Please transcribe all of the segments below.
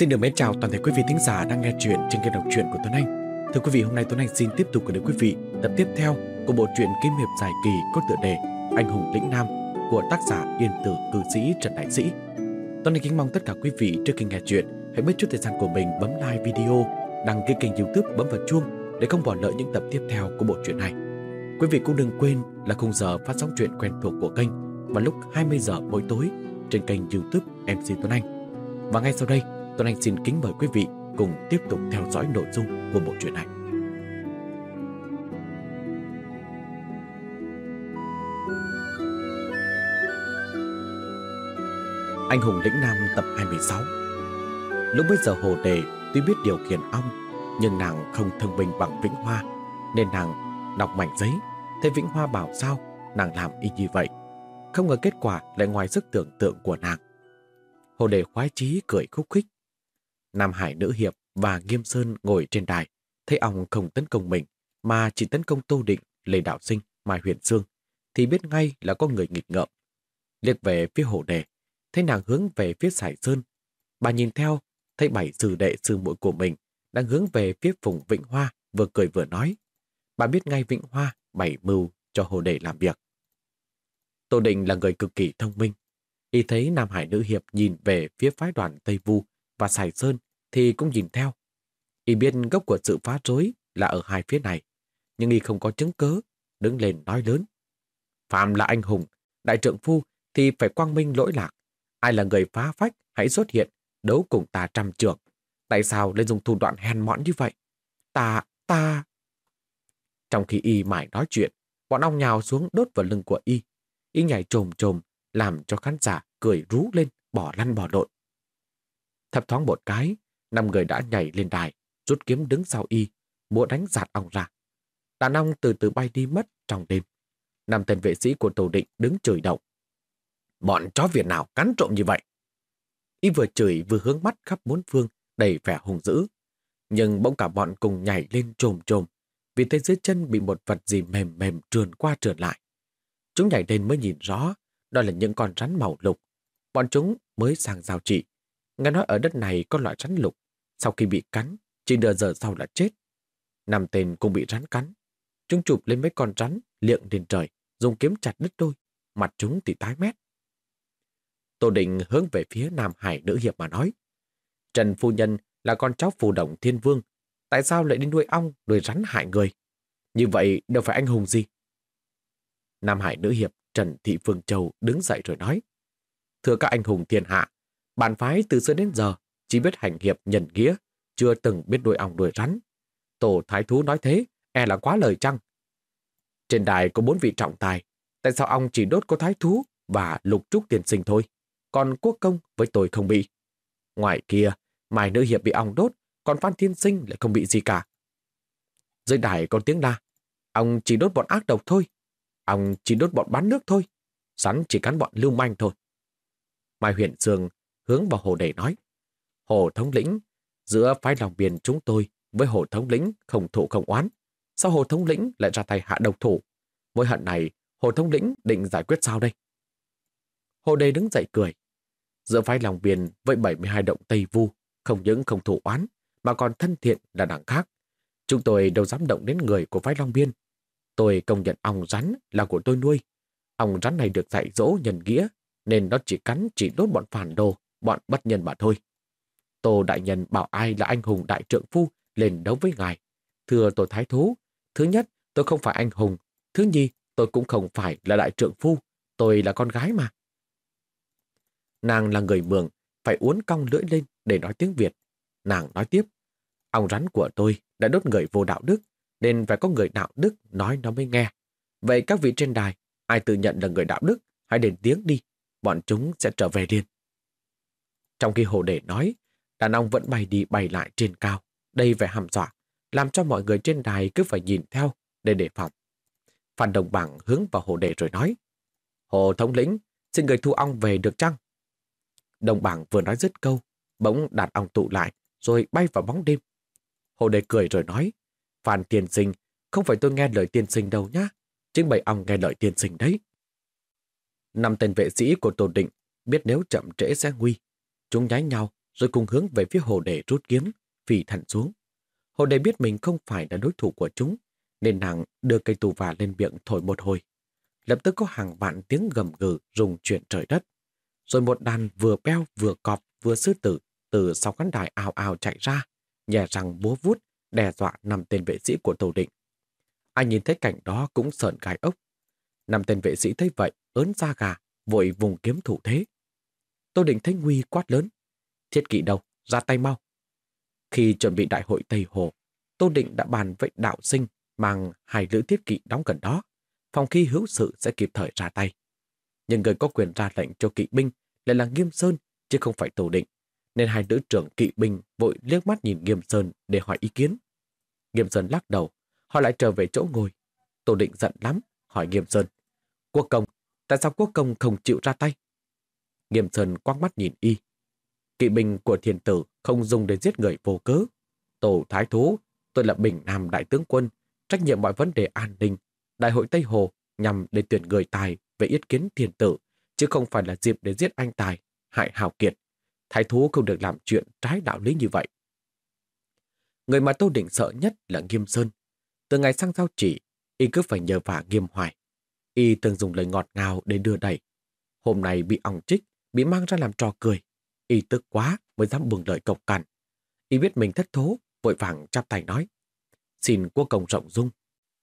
Xin được mến chào toàn thể quý vị thính giả đang nghe chuyện trên kênh đọc truyện của Tuấn Anh. Thưa quý vị, hôm nay Tuấn Anh xin tiếp tục gửi đến quý vị tập tiếp theo của bộ truyện kiếm hiệp dài kỳ có tựa đề Anh hùng lĩnh nam của tác giả Yên tử cư sĩ Trần Đại Sĩ. Tuấn Anh kính mong tất cả quý vị trước khi nghe chuyện hãy mất chút thời gian của mình bấm like video, đăng ký kênh youtube, bấm vào chuông để không bỏ lỡ những tập tiếp theo của bộ truyện này. Quý vị cũng đừng quên là khung giờ phát sóng truyện quen thuộc của kênh vào lúc 20 giờ mỗi tối trên kênh youtube MC Tuấn Anh. Và ngay sau đây, Tuấn Anh xin kính mời quý vị cùng tiếp tục theo dõi nội dung của bộ truyện này. Anh hùng lĩnh nam tập 26 Lúc bây giờ hồ đề tuy biết điều khiển ong Nhưng nàng không thông minh bằng Vĩnh Hoa, Nên nàng đọc mảnh giấy, Thấy Vĩnh Hoa bảo sao, Nàng làm y như vậy. Không ngờ kết quả lại ngoài sức tưởng tượng của nàng. Hồ đề khoái chí cười khúc khích. Nam Hải Nữ Hiệp và Nghiêm Sơn ngồi trên đài, thấy ông không tấn công mình, mà chỉ tấn công Tô Định, Lê Đạo Sinh, Mai Huyền Sương, thì biết ngay là có người nghịch ngợm. Liệt về phía hồ đề, thấy nàng hướng về phía Sải Sơn. Bà nhìn theo, thấy bảy sư đệ sư muội của mình đang hướng về phía vùng Vịnh Hoa, vừa cười vừa nói. Bà biết ngay Vịnh Hoa bảy mưu cho hồ đề làm việc. Tô Định là người cực kỳ thông minh. Y thấy Nam Hải Nữ Hiệp nhìn về phía phái đoàn Tây Vu và Sài Sơn thì cũng nhìn theo. Y biết gốc của sự phá rối là ở hai phía này, nhưng Y không có chứng cớ, đứng lên nói lớn. Phạm là anh hùng, đại trượng phu thì phải quang minh lỗi lạc. Ai là người phá phách hãy xuất hiện, đấu cùng ta trăm trường. Tại sao lại dùng thủ đoạn hèn mọn như vậy? Ta, ta... Trong khi Y mãi nói chuyện, bọn ong nhào xuống đốt vào lưng của Y. Y nhảy trồm trồm, làm cho khán giả cười rú lên, bỏ lăn bỏ lộn. Thập thoáng một cái, năm người đã nhảy lên đài, rút kiếm đứng sau y, múa đánh giạt ong ra. Đàn ong từ từ bay đi mất trong đêm. Năm tên vệ sĩ của tổ định đứng chửi động. Bọn chó Việt nào cắn trộm như vậy? Y vừa chửi vừa hướng mắt khắp bốn phương, đầy vẻ hùng dữ. Nhưng bỗng cả bọn cùng nhảy lên trồm trồm, vì thấy dưới chân bị một vật gì mềm mềm trườn qua trườn lại. Chúng nhảy lên mới nhìn rõ, đó là những con rắn màu lục. Bọn chúng mới sang giao trị, Nghe nói ở đất này có loại rắn lục, sau khi bị cắn, chỉ nửa giờ sau là chết. Năm tên cũng bị rắn cắn. Chúng chụp lên mấy con rắn, liệng lên trời, dùng kiếm chặt đứt đôi, mặt chúng thì tái mét. Tô Định hướng về phía Nam Hải nữ hiệp mà nói. Trần Phu Nhân là con cháu phù động thiên vương, tại sao lại đi nuôi ong, nuôi rắn hại người? Như vậy đâu phải anh hùng gì? Nam Hải nữ hiệp Trần Thị Phương Châu đứng dậy rồi nói. Thưa các anh hùng thiên hạ, Bản phái từ xưa đến giờ chỉ biết hành hiệp nhận nghĩa, chưa từng biết đuôi ong đuổi rắn. Tổ thái thú nói thế, e là quá lời chăng? Trên đài có bốn vị trọng tài, tại sao ông chỉ đốt có thái thú và lục trúc tiền sinh thôi, còn quốc công với tôi không bị. Ngoài kia, Mai Nữ Hiệp bị ong đốt, còn Phan Thiên Sinh lại không bị gì cả. Dưới đài có tiếng la, ông chỉ đốt bọn ác độc thôi, ông chỉ đốt bọn bán nước thôi, sắn chỉ cắn bọn lưu manh thôi. Mai Huyền Sương hướng vào Hồ Đề nói. Hồ Thống lĩnh, giữa phái lòng biển chúng tôi với Hồ Thống lĩnh không thụ không oán. Sao Hồ Thống lĩnh lại ra tay hạ độc thủ? Mối hận này, Hồ Thống lĩnh định giải quyết sao đây? Hồ Đề đứng dậy cười. Giữa phái lòng biển với 72 động Tây Vu, không những không thủ oán, mà còn thân thiện là đẳng khác. Chúng tôi đâu dám động đến người của phái Long Biên. Tôi công nhận ong rắn là của tôi nuôi. Ong rắn này được dạy dỗ nhân nghĩa, nên nó chỉ cắn chỉ đốt bọn phản đồ, bọn bất nhân mà thôi. Tô Đại Nhân bảo ai là anh hùng đại trượng phu lên đấu với ngài. Thưa tôi thái thú, thứ nhất, tôi không phải anh hùng. Thứ nhì, tôi cũng không phải là đại trượng phu. Tôi là con gái mà. Nàng là người mường, phải uốn cong lưỡi lên để nói tiếng Việt. Nàng nói tiếp, ông rắn của tôi đã đốt người vô đạo đức, nên phải có người đạo đức nói nó mới nghe. Vậy các vị trên đài, ai tự nhận là người đạo đức, hãy đền tiếng đi, bọn chúng sẽ trở về liền. Trong khi hồ đề nói, đàn ông vẫn bay đi bay lại trên cao, đây vẻ hàm dọa, làm cho mọi người trên đài cứ phải nhìn theo để đề phòng. Phan Đồng Bảng hướng vào hồ đề rồi nói, Hồ thống lĩnh, xin người thu ong về được chăng? Đồng Bảng vừa nói dứt câu, bỗng đàn ong tụ lại, rồi bay vào bóng đêm. Hồ đề cười rồi nói, Phan tiên sinh, không phải tôi nghe lời tiên sinh đâu nhá, chính bầy ong nghe lời tiên sinh đấy. Năm tên vệ sĩ của Tô Định biết nếu chậm trễ sẽ nguy, Chúng nháy nhau, rồi cùng hướng về phía hồ đề rút kiếm, phì thẳng xuống. Hồ đề biết mình không phải là đối thủ của chúng, nên nàng đưa cây tù và lên miệng thổi một hồi. Lập tức có hàng vạn tiếng gầm gừ rùng chuyển trời đất. Rồi một đàn vừa beo vừa cọp vừa sư tử từ sau khán đài ào ào chạy ra, nhè răng búa vút, đe dọa năm tên vệ sĩ của tàu Định. Ai nhìn thấy cảnh đó cũng sợn gai ốc. Năm tên vệ sĩ thấy vậy, ớn da gà, vội vùng kiếm thủ thế. Tô Định Thánh Huy quát lớn. Thiết kỵ đâu, ra tay mau. Khi chuẩn bị đại hội Tây Hồ, Tô Định đã bàn với đạo sinh mang hai lữ thiết kỵ đóng gần đó, phòng khi hữu sự sẽ kịp thời ra tay. Nhưng người có quyền ra lệnh cho kỵ binh lại là Nghiêm Sơn, chứ không phải Tô Định, nên hai nữ trưởng kỵ binh vội liếc mắt nhìn Nghiêm Sơn để hỏi ý kiến. Nghiêm Sơn lắc đầu, họ lại trở về chỗ ngồi. Tô Định giận lắm, hỏi Nghiêm Sơn. Quốc công, tại sao quốc công không chịu ra tay? Nghiêm Sơn quắc mắt nhìn y. Kỵ binh của thiên tử không dùng để giết người vô cớ. Tổ thái thú, tôi là Bình Nam Đại tướng quân, trách nhiệm mọi vấn đề an ninh. Đại hội Tây Hồ nhằm để tuyển người tài về ý kiến thiên tử, chứ không phải là dịp để giết anh tài, hại hào kiệt. Thái thú không được làm chuyện trái đạo lý như vậy. Người mà Tô Định sợ nhất là Nghiêm Sơn. Từ ngày sang giao chỉ, y cứ phải nhờ vả Nghiêm Hoài. Y từng dùng lời ngọt ngào để đưa đẩy. Hôm nay bị ong trích, bị mang ra làm trò cười. Y tức quá mới dám buông lời cộc cằn. Y biết mình thất thố, vội vàng chắp tay nói. Xin quốc công rộng dung.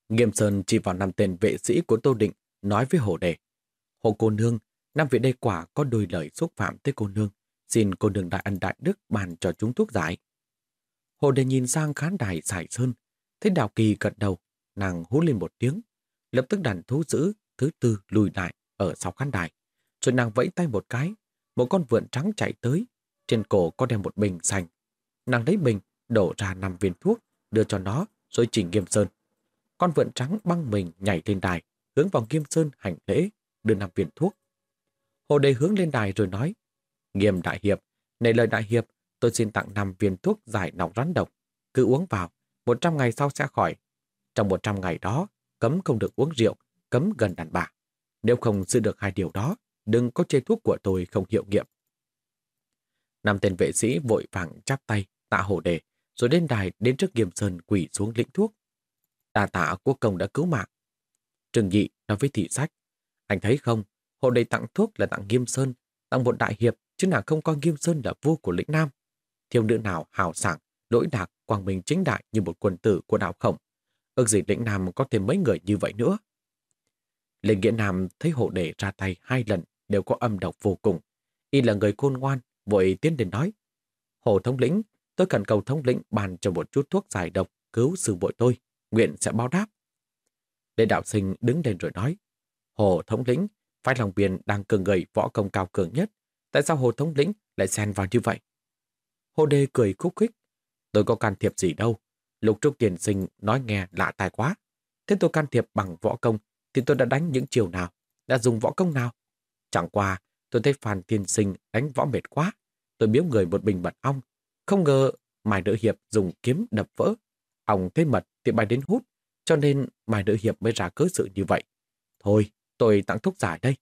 Nghiêm Sơn chỉ vào năm tên vệ sĩ của Tô Định, nói với Hồ Đề. Hồ cô nương, năm vị đây quả có đôi lời xúc phạm tới cô nương. Xin cô nương đại ân đại đức bàn cho chúng thuốc giải. Hồ Đề nhìn sang khán đài xài sơn, thấy Đào Kỳ gật đầu, nàng hú lên một tiếng. Lập tức đàn thú dữ thứ tư lùi lại ở sau khán đài. Rồi nàng vẫy tay một cái, một con vượn trắng chạy tới, trên cổ có đeo một bình sành, Nàng lấy bình, đổ ra năm viên thuốc, đưa cho nó, rồi chỉnh Nghiêm Sơn. Con vượn trắng băng mình nhảy lên đài, hướng vào Nghiêm Sơn hành lễ, đưa năm viên thuốc. Hồ Đề hướng lên đài rồi nói, Nghiêm Đại Hiệp, này lời Đại Hiệp, tôi xin tặng năm viên thuốc giải nọc rắn độc. Cứ uống vào, 100 ngày sau sẽ khỏi. Trong 100 ngày đó, cấm không được uống rượu, cấm gần đàn bà. Nếu không giữ được hai điều đó, đừng có chê thuốc của tôi không hiệu nghiệm. Năm tên vệ sĩ vội vàng chắp tay, tạ hổ đề, rồi đến đài đến trước Nghiêm Sơn quỳ xuống lĩnh thuốc. Đà tạ quốc công đã cứu mạng. Trừng nhị nói với thị sách, anh thấy không, hộ đề tặng thuốc là tặng Nghiêm Sơn, tặng một đại hiệp, chứ nào không coi Nghiêm Sơn là vua của lĩnh Nam. Thiếu nữ nào hào sảng, lỗi đạc, quang minh chính đại như một quân tử của đạo khổng. Ước gì lĩnh Nam có thêm mấy người như vậy nữa. Lê Nghĩa Nam thấy hộ đề ra tay hai lần đều có âm độc vô cùng. Y là người khôn ngoan, vội tiến đến nói. Hồ thống lĩnh, tôi cần cầu thống lĩnh bàn cho một chút thuốc giải độc cứu sư bội tôi, nguyện sẽ báo đáp. Lê Đạo Sinh đứng lên rồi nói. Hồ thống lĩnh, phái lòng biển đang cường người võ công cao cường nhất. Tại sao Hồ thống lĩnh lại xen vào như vậy? Hồ đề cười khúc khích. Tôi có can thiệp gì đâu. Lục Trúc Tiền Sinh nói nghe lạ tai quá. Thế tôi can thiệp bằng võ công thì tôi đã đánh những chiều nào, đã dùng võ công nào. Chẳng qua, tôi thấy Phan Thiên Sinh đánh võ mệt quá. Tôi biếu người một bình mật ong. Không ngờ Mai nữ Hiệp dùng kiếm đập vỡ. Ong thấy mật thì bay đến hút, cho nên Mai nữ Hiệp mới ra cớ sự như vậy. Thôi, tôi tặng thuốc giải đây.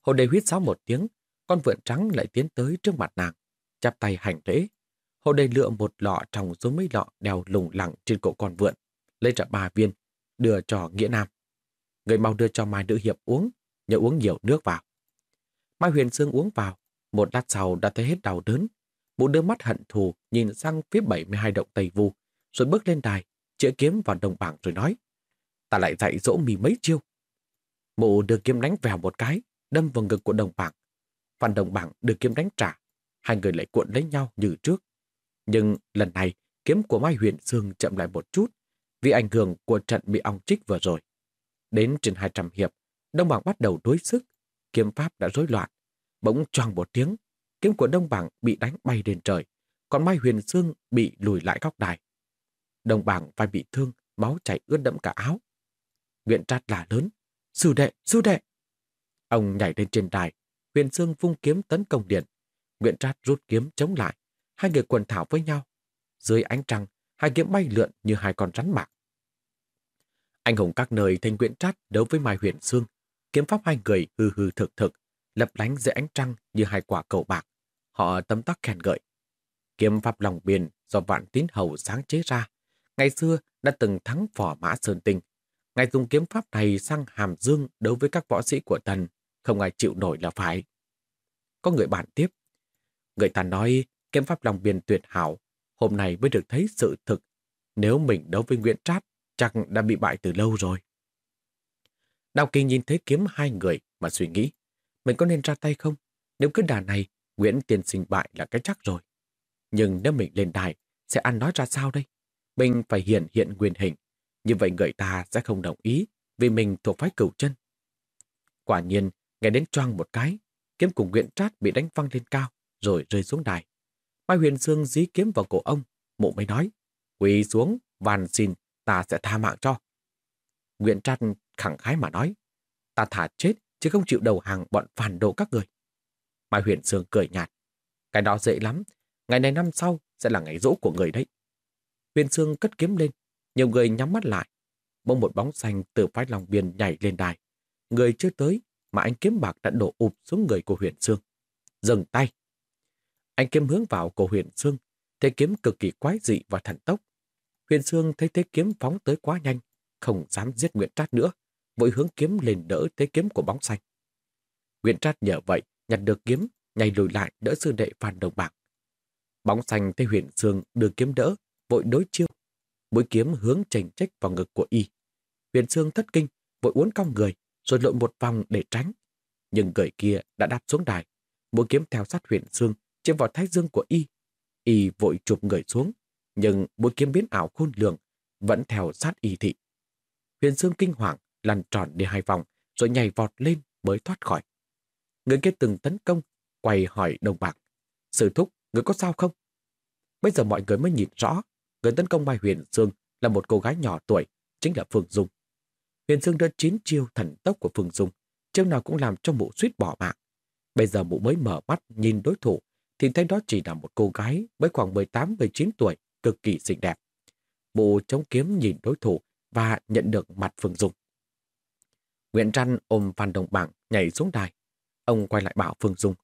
Hồ đề huyết sáo một tiếng, con vượn trắng lại tiến tới trước mặt nàng, chắp tay hành lễ. Hồ đề lựa một lọ trong số mấy lọ đeo lủng lẳng trên cổ con vượn, lấy ra ba viên, đưa cho Nghĩa Nam. Người mau đưa cho Mai Nữ Hiệp uống, nhớ uống nhiều nước vào. Mai Huyền Sương uống vào, một lát sau đã thấy hết đau đớn. Mụ đưa mắt hận thù nhìn sang phía 72 động Tây Vu, rồi bước lên đài, chĩa kiếm vào đồng bảng rồi nói. Ta lại dạy dỗ mì mấy chiêu. Mụ đưa kiếm đánh vào một cái, đâm vào ngực của đồng bảng. Phan đồng bảng đưa kiếm đánh trả. Hai người lại cuộn lấy nhau như trước. Nhưng lần này, kiếm của Mai Huyền Sương chậm lại một chút vì ảnh hưởng của trận bị ong trích vừa rồi. Đến trên 200 hiệp, Đông Bảng bắt đầu đối sức, kiếm pháp đã rối loạn. Bỗng choang một tiếng, kiếm của Đông Bảng bị đánh bay lên trời, còn Mai Huyền Sương bị lùi lại góc đài. Đông Bảng vai bị thương, máu chảy ướt đẫm cả áo. Nguyện trát là lớn. Sư đệ, sư đệ! Ông nhảy lên trên đài, Huyền Sương vung kiếm tấn công điện. Nguyện trát rút kiếm chống lại, hai người quần thảo với nhau. Dưới ánh trăng, hai kiếm bay lượn như hai con rắn mạc. Anh hùng các nơi thành Nguyễn trát đấu với Mai Huyền Sương, kiếm pháp hai người hư hư thực thực, lập lánh dưới ánh trăng như hai quả cầu bạc. Họ tấm tắc khen ngợi. Kiếm pháp lòng biển do vạn tín hầu sáng chế ra, ngày xưa đã từng thắng phỏ mã Sơn Tinh. Ngài dùng kiếm pháp này sang hàm dương đối với các võ sĩ của thần không ai chịu nổi là phải. Có người bạn tiếp. Người ta nói kiếm pháp lòng biển tuyệt hảo, hôm nay mới được thấy sự thực. Nếu mình đấu với Nguyễn Trát, chắc đã bị bại từ lâu rồi. Đào Kỳ nhìn thấy kiếm hai người mà suy nghĩ, mình có nên ra tay không? Nếu cứ đà này, Nguyễn Tiên sinh bại là cái chắc rồi. Nhưng nếu mình lên đài, sẽ ăn nói ra sao đây? Mình phải hiện hiện nguyên hình. Như vậy người ta sẽ không đồng ý vì mình thuộc phái cửu chân. Quả nhiên, nghe đến choang một cái, kiếm của Nguyễn Trát bị đánh văng lên cao, rồi rơi xuống đài. Mai Huyền Sương dí kiếm vào cổ ông, mụ mới nói, quỳ xuống, van xin, ta sẽ tha mạng cho. Nguyễn Trát khẳng khái mà nói, ta thả chết chứ không chịu đầu hàng bọn phản đồ các người. Mai Huyền Sương cười nhạt, cái đó dễ lắm, ngày này năm sau sẽ là ngày rỗ của người đấy. Huyền Sương cất kiếm lên, nhiều người nhắm mắt lại. Bỗng một bóng xanh từ phái lòng biên nhảy lên đài. Người chưa tới mà anh kiếm bạc đã đổ ụp xuống người của Huyền Sương. Dừng tay. Anh kiếm hướng vào cổ Huyền Sương, thế kiếm cực kỳ quái dị và thần tốc. Huyền Sương thấy thế kiếm phóng tới quá nhanh, không dám giết Nguyễn Trát nữa, vội hướng kiếm lên đỡ thế kiếm của bóng xanh. Nguyễn Trát nhờ vậy, nhặt được kiếm, nhảy lùi lại đỡ sư đệ Phan Đồng Bạc. Bóng xanh thấy Huyền Sương đưa kiếm đỡ, vội đối chiêu. Mũi kiếm hướng chành trách vào ngực của y. Huyền Sương thất kinh, vội uốn cong người, rồi lộn một vòng để tránh. Nhưng người kia đã đáp xuống đài. Mũi kiếm theo sát Huyền Sương, chém vào thái dương của y. Y vội chụp người xuống, nhưng mũi kiếm biến ảo khôn lường, vẫn theo sát y thị. Huyền Sương kinh hoàng, lăn tròn đi hai vòng, rồi nhảy vọt lên mới thoát khỏi. Người kia từng tấn công, quay hỏi đồng bạc. Sư thúc, người có sao không? Bây giờ mọi người mới nhìn rõ, người tấn công Mai Huyền dương là một cô gái nhỏ tuổi, chính là Phương Dung. Huyền dương đưa chín chiêu thần tốc của Phương Dung, chiêu nào cũng làm cho mụ suýt bỏ mạng. Bây giờ mụ mới mở mắt nhìn đối thủ, thì thấy đó chỉ là một cô gái với khoảng 18-19 tuổi, cực kỳ xinh đẹp. Mụ chống kiếm nhìn đối thủ và nhận được mặt Phương Dung. Nguyễn Trăn ôm Phan Đồng Bảng nhảy xuống đài. Ông quay lại bảo Phương Dung,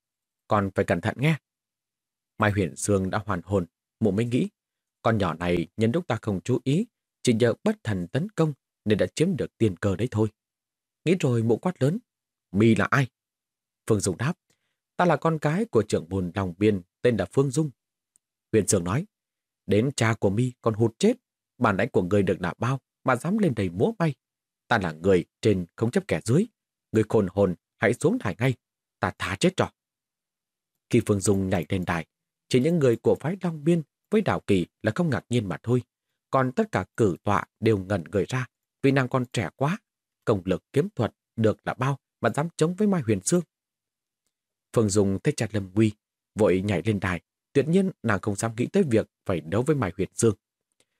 còn phải cẩn thận nghe. Mai Huyền Sương đã hoàn hồn, mụ mới nghĩ, con nhỏ này nhân lúc ta không chú ý, chỉ nhờ bất thần tấn công nên đã chiếm được tiền cờ đấy thôi. Nghĩ rồi mụ quát lớn, mi là ai? Phương Dung đáp, ta là con cái của trưởng bồn lòng biên tên là Phương Dung. Huyền Sương nói, đến cha của mi còn hụt chết, bản lãnh của người được là bao mà dám lên đầy múa bay. Ta là người trên không chấp kẻ dưới, người khôn hồn hãy xuống đài ngay, ta thả chết trò. Khi Phương Dung nhảy lên đài, chỉ những người của phái Long Biên với Đào Kỳ là không ngạc nhiên mà thôi. Còn tất cả cử tọa đều ngẩn người ra vì nàng còn trẻ quá. Công lực kiếm thuật được là bao mà dám chống với Mai Huyền Sương. Phương Dung thấy chặt Lâm Nguy, vội nhảy lên đài. Tuyệt nhiên nàng không dám nghĩ tới việc phải đấu với Mai Huyền Sương.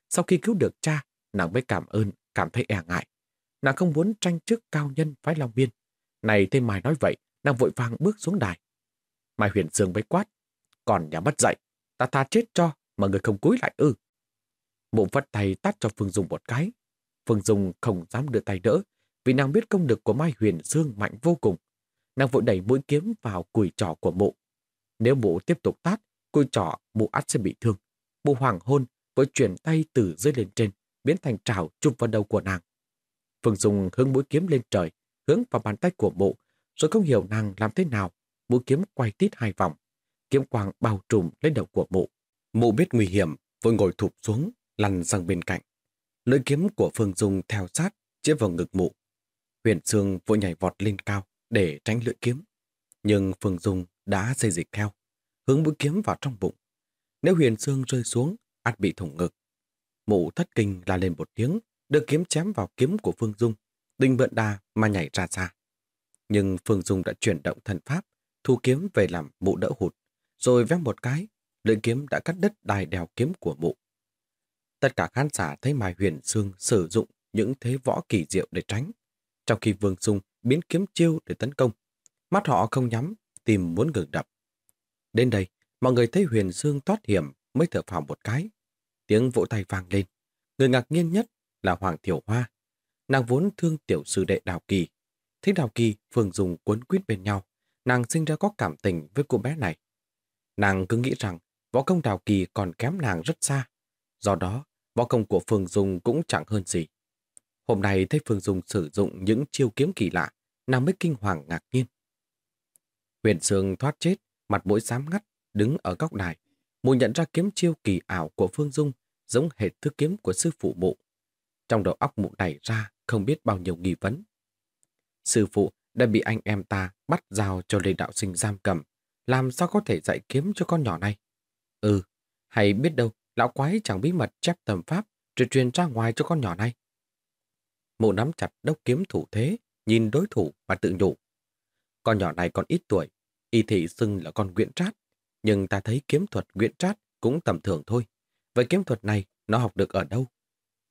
Sau khi cứu được cha, nàng mới cảm ơn, cảm thấy e ngại. Nàng không muốn tranh trước cao nhân phái Long Biên. Này thêm Mai nói vậy, nàng vội vàng bước xuống đài. Mai Huyền Sương với quát, còn nhà mất dạy, ta tha chết cho mà người không cúi lại ư. Mụ vất tay tát cho Phương Dung một cái. Phương Dung không dám đưa tay đỡ vì nàng biết công lực của Mai Huyền Dương mạnh vô cùng. Nàng vội đẩy mũi kiếm vào cùi trỏ của mụ. Nếu mụ tiếp tục tát, cùi trỏ mụ át sẽ bị thương. Mụ hoàng hôn vội chuyển tay từ dưới lên trên, biến thành trào chụp vào đầu của nàng. Phương Dung hướng mũi kiếm lên trời, hướng vào bàn tay của mụ, rồi không hiểu nàng làm thế nào. Mũi kiếm quay tít hai vòng, kiếm quang bao trùm lên đầu của mụ. Mụ biết nguy hiểm, vội ngồi thụp xuống, lăn sang bên cạnh. Lưỡi kiếm của Phương Dung theo sát, chĩa vào ngực mụ. Huyền Sương vội nhảy vọt lên cao để tránh lưỡi kiếm. Nhưng Phương Dung đã xây dịch theo, hướng mũi kiếm vào trong bụng. Nếu Huyền Sương rơi xuống, ắt bị thủng ngực. Mụ thất kinh la lên một tiếng, đưa kiếm chém vào kiếm của Phương Dung, Đinh vượn đà mà nhảy ra xa. Nhưng Phương Dung đã chuyển động thần pháp, thu kiếm về làm mụ đỡ hụt rồi vẽ một cái, lưỡi kiếm đã cắt đứt đài đèo kiếm của mụ. Tất cả khán giả thấy Mai Huyền Sương sử dụng những thế võ kỳ diệu để tránh, trong khi Vương Dung biến kiếm chiêu để tấn công. Mắt họ không nhắm, tìm muốn ngừng đập. Đến đây, mọi người thấy Huyền Sương thoát hiểm mới thở phào một cái. Tiếng vỗ tay vang lên. Người ngạc nhiên nhất là Hoàng Thiểu Hoa. Nàng vốn thương tiểu sư đệ Đào Kỳ. Thấy Đào Kỳ, Phương Dung cuốn quýt bên nhau, nàng sinh ra có cảm tình với cô bé này. Nàng cứ nghĩ rằng võ công Đào Kỳ còn kém nàng rất xa. Do đó, võ công của Phương Dung cũng chẳng hơn gì. Hôm nay thấy Phương Dung sử dụng những chiêu kiếm kỳ lạ, nàng mới kinh hoàng ngạc nhiên. Huyền Sương thoát chết, mặt mũi xám ngắt, đứng ở góc đài. Mụ nhận ra kiếm chiêu kỳ ảo của Phương Dung giống hệt thứ kiếm của sư phụ mụ. Trong đầu óc mụ đẩy ra không biết bao nhiêu nghi vấn. Sư phụ đã bị anh em ta bắt giao cho Lê Đạo Sinh giam cầm. Làm sao có thể dạy kiếm cho con nhỏ này? Ừ, hay biết đâu, lão quái chẳng bí mật chép tầm pháp rồi truyền ra ngoài cho con nhỏ này. Mụ nắm chặt đốc kiếm thủ thế, nhìn đối thủ và tự nhủ. Con nhỏ này còn ít tuổi, y thị xưng là con Nguyễn Trát, nhưng ta thấy kiếm thuật Nguyễn Trát cũng tầm thường thôi. Vậy kiếm thuật này nó học được ở đâu?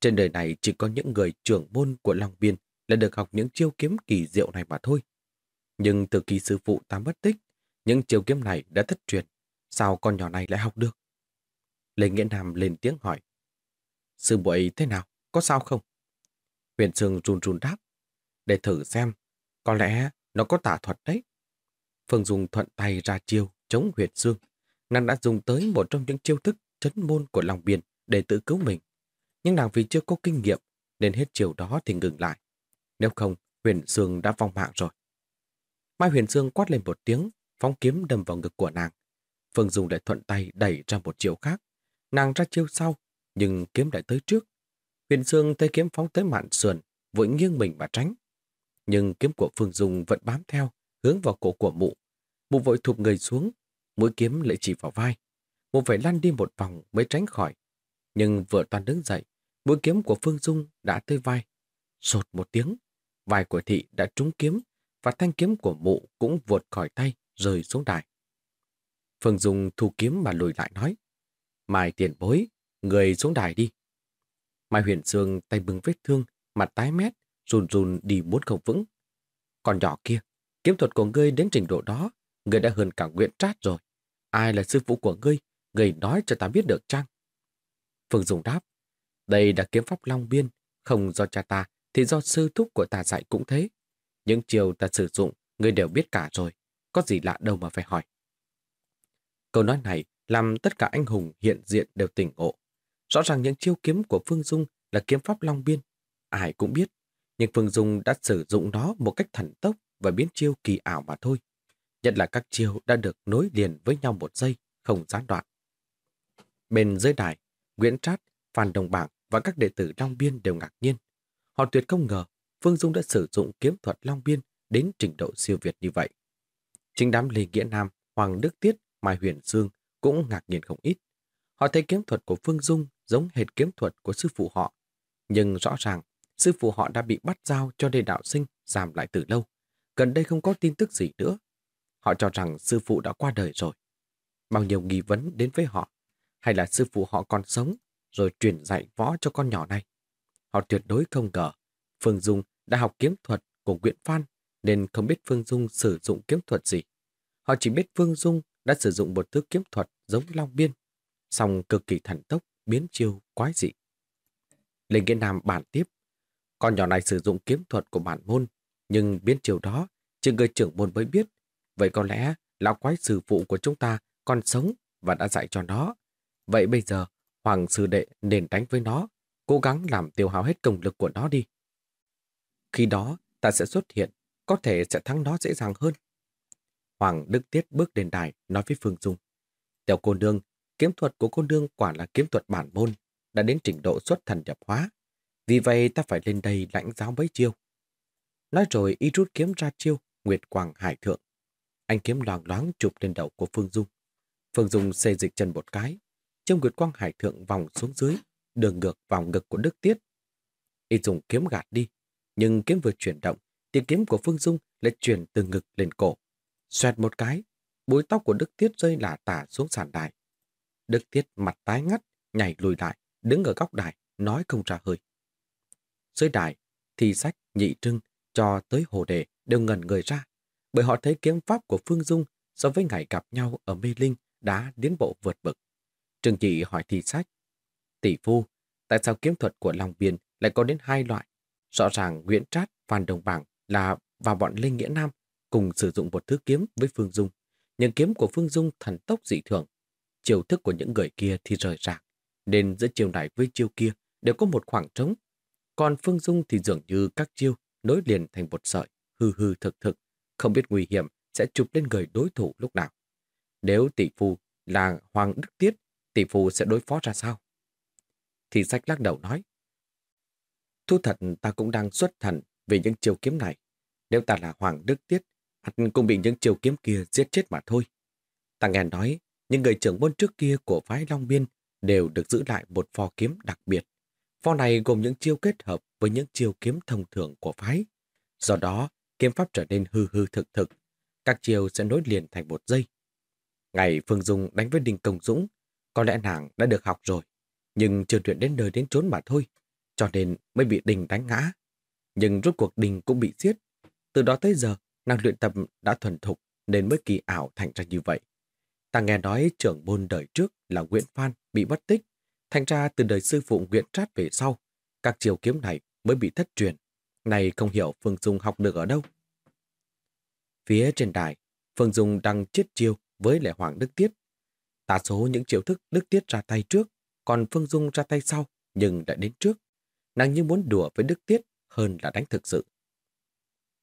Trên đời này chỉ có những người trưởng môn của Long Biên là được học những chiêu kiếm kỳ diệu này mà thôi. Nhưng từ khi sư phụ ta mất tích, những chiêu kiếm này đã thất truyền. Sao con nhỏ này lại học được? Lê Nghĩa Nam lên tiếng hỏi. Sư muội thế nào? Có sao không? Huyền Sương run run đáp. Để thử xem, có lẽ nó có tả thuật đấy. Phương Dung thuận tay ra chiêu chống Huyền Sương. Nàng đã dùng tới một trong những chiêu thức chấn môn của lòng biển để tự cứu mình. Nhưng nàng vì chưa có kinh nghiệm nên hết chiều đó thì ngừng lại. Nếu không, huyền Sương đã vong mạng rồi. Mai huyền Sương quát lên một tiếng, phóng kiếm đâm vào ngực của nàng. Phương Dung lại thuận tay đẩy ra một chiều khác. Nàng ra chiêu sau, nhưng kiếm lại tới trước. Huyền Sương thấy kiếm phóng tới mạn sườn, vội nghiêng mình mà tránh. Nhưng kiếm của Phương Dung vẫn bám theo, hướng vào cổ của mụ. Mụ vội thụp người xuống, mũi kiếm lại chỉ vào vai. Mụ phải lăn đi một vòng mới tránh khỏi. Nhưng vừa toàn đứng dậy, mũi kiếm của Phương Dung đã tới vai. Sột một tiếng, vai của thị đã trúng kiếm và thanh kiếm của mụ cũng vụt khỏi tay, rơi xuống đài. Phương Dung thu kiếm mà lùi lại nói. Mai tiền bối, người xuống đài đi. Mai huyền sương tay bưng vết thương, mặt tái mét, run run đi muốn không vững. Còn nhỏ kia, kiếm thuật của ngươi đến trình độ đó, ngươi đã hơn cả nguyện trát rồi. Ai là sư phụ của ngươi, ngươi nói cho ta biết được chăng? Phương Dung đáp, đây là kiếm pháp Long Biên, không do cha ta, thì do sư thúc của ta dạy cũng thế. Những chiều ta sử dụng, người đều biết cả rồi, có gì lạ đâu mà phải hỏi. Câu nói này làm tất cả anh hùng hiện diện đều tỉnh ngộ. Rõ ràng những chiêu kiếm của Phương Dung là kiếm pháp Long Biên. Ai cũng biết, nhưng Phương Dung đã sử dụng nó một cách thần tốc và biến chiêu kỳ ảo mà thôi. Nhất là các chiêu đã được nối liền với nhau một giây, không gián đoạn. Bên dưới đài, Nguyễn Trát, Phan Đồng Bảng và các đệ tử Long Biên đều ngạc nhiên. Họ tuyệt không ngờ Phương Dung đã sử dụng kiếm thuật Long Biên đến trình độ siêu việt như vậy. Chính đám Lê Nghĩa Nam, Hoàng Đức Tiết, Mai Huyền Dương cũng ngạc nhiên không ít. Họ thấy kiếm thuật của Phương Dung giống hệt kiếm thuật của sư phụ họ. Nhưng rõ ràng, sư phụ họ đã bị bắt giao cho đề đạo sinh giảm lại từ lâu. Gần đây không có tin tức gì nữa. Họ cho rằng sư phụ đã qua đời rồi. Bao nhiêu nghi vấn đến với họ. Hay là sư phụ họ còn sống rồi truyền dạy võ cho con nhỏ này. Họ tuyệt đối không ngờ Phương Dung đã học kiếm thuật của Nguyễn Phan nên không biết Phương Dung sử dụng kiếm thuật gì. Họ chỉ biết Phương Dung đã sử dụng một thứ kiếm thuật giống Long Biên, song cực kỳ thần tốc, biến chiêu quái dị. Lê Nghĩa Nam bản tiếp, con nhỏ này sử dụng kiếm thuật của bản môn, nhưng biến chiêu đó chỉ người trưởng môn mới biết. Vậy có lẽ lão quái sư phụ của chúng ta còn sống và đã dạy cho nó. Vậy bây giờ, Hoàng sư đệ nên đánh với nó, cố gắng làm tiêu hao hết công lực của nó đi. Khi đó, ta sẽ xuất hiện, có thể sẽ thắng nó dễ dàng hơn. Hoàng Đức Tiết bước lên đài, nói với Phương Dung. Tiểu cô nương, kiếm thuật của cô nương quả là kiếm thuật bản môn, đã đến trình độ xuất thần nhập hóa. Vì vậy ta phải lên đây lãnh giáo mấy chiêu. Nói rồi y rút kiếm ra chiêu, Nguyệt Quang Hải Thượng. Anh kiếm loàng loáng chụp lên đầu của Phương Dung. Phương Dung xê dịch chân một cái, trong Nguyệt Quang Hải Thượng vòng xuống dưới, đường ngược vào ngực của Đức Tiết. Y dùng kiếm gạt đi, nhưng kiếm vừa chuyển động, thì kiếm của Phương Dung lại chuyển từ ngực lên cổ. Xoẹt một cái, búi tóc của Đức Tiết rơi lả tả xuống sàn đài. Đức Tiết mặt tái ngắt, nhảy lùi lại, đứng ở góc đài, nói không ra hơi. Dưới đài, thi sách, nhị trưng, cho tới hồ đề đều ngẩn người ra, bởi họ thấy kiếm pháp của Phương Dung so với ngày gặp nhau ở Mê Linh đã tiến bộ vượt bậc. Trương Chị hỏi thi sách, tỷ phu, tại sao kiếm thuật của Long Biên lại có đến hai loại? Rõ ràng Nguyễn Trát, Phan Đồng Bảng là và bọn Linh Nghĩa Nam cùng sử dụng một thứ kiếm với Phương Dung. nhưng kiếm của Phương Dung thần tốc dị thường. Chiều thức của những người kia thì rời rạc, nên giữa chiều này với chiêu kia đều có một khoảng trống. Còn Phương Dung thì dường như các chiêu nối liền thành một sợi, hư hư thực thực, không biết nguy hiểm sẽ chụp lên người đối thủ lúc nào. Nếu tỷ phu là Hoàng Đức Tiết, tỷ phu sẽ đối phó ra sao? Thì sách lắc đầu nói, Thu thật ta cũng đang xuất thần về những chiêu kiếm này. Nếu ta là Hoàng Đức Tiết, hắn cũng bị những chiêu kiếm kia giết chết mà thôi. Ta nghe nói, những người trưởng môn trước kia của phái Long Biên đều được giữ lại một pho kiếm đặc biệt. Pho này gồm những chiêu kết hợp với những chiêu kiếm thông thường của phái. Do đó, kiếm pháp trở nên hư hư thực thực. Các chiêu sẽ nối liền thành một dây. Ngày Phương Dung đánh với Đinh Công Dũng, có lẽ nàng đã được học rồi, nhưng chưa luyện đến nơi đến chốn mà thôi, cho nên mới bị Đình đánh ngã. Nhưng rốt cuộc Đình cũng bị giết. Từ đó tới giờ, nàng luyện tập đã thuần thục nên mới kỳ ảo thành ra như vậy. Ta nghe nói trưởng môn đời trước là Nguyễn Phan bị mất tích, thành ra từ đời sư phụ Nguyễn Trát về sau, các chiều kiếm này mới bị thất truyền. Này không hiểu Phương Dung học được ở đâu. Phía trên đài, Phương Dung đang chiết chiêu với lệ Hoàng Đức Tiết. Đa số những chiêu thức Đức Tiết ra tay trước, còn Phương Dung ra tay sau, nhưng đã đến trước. Nàng như muốn đùa với Đức Tiết hơn là đánh thực sự.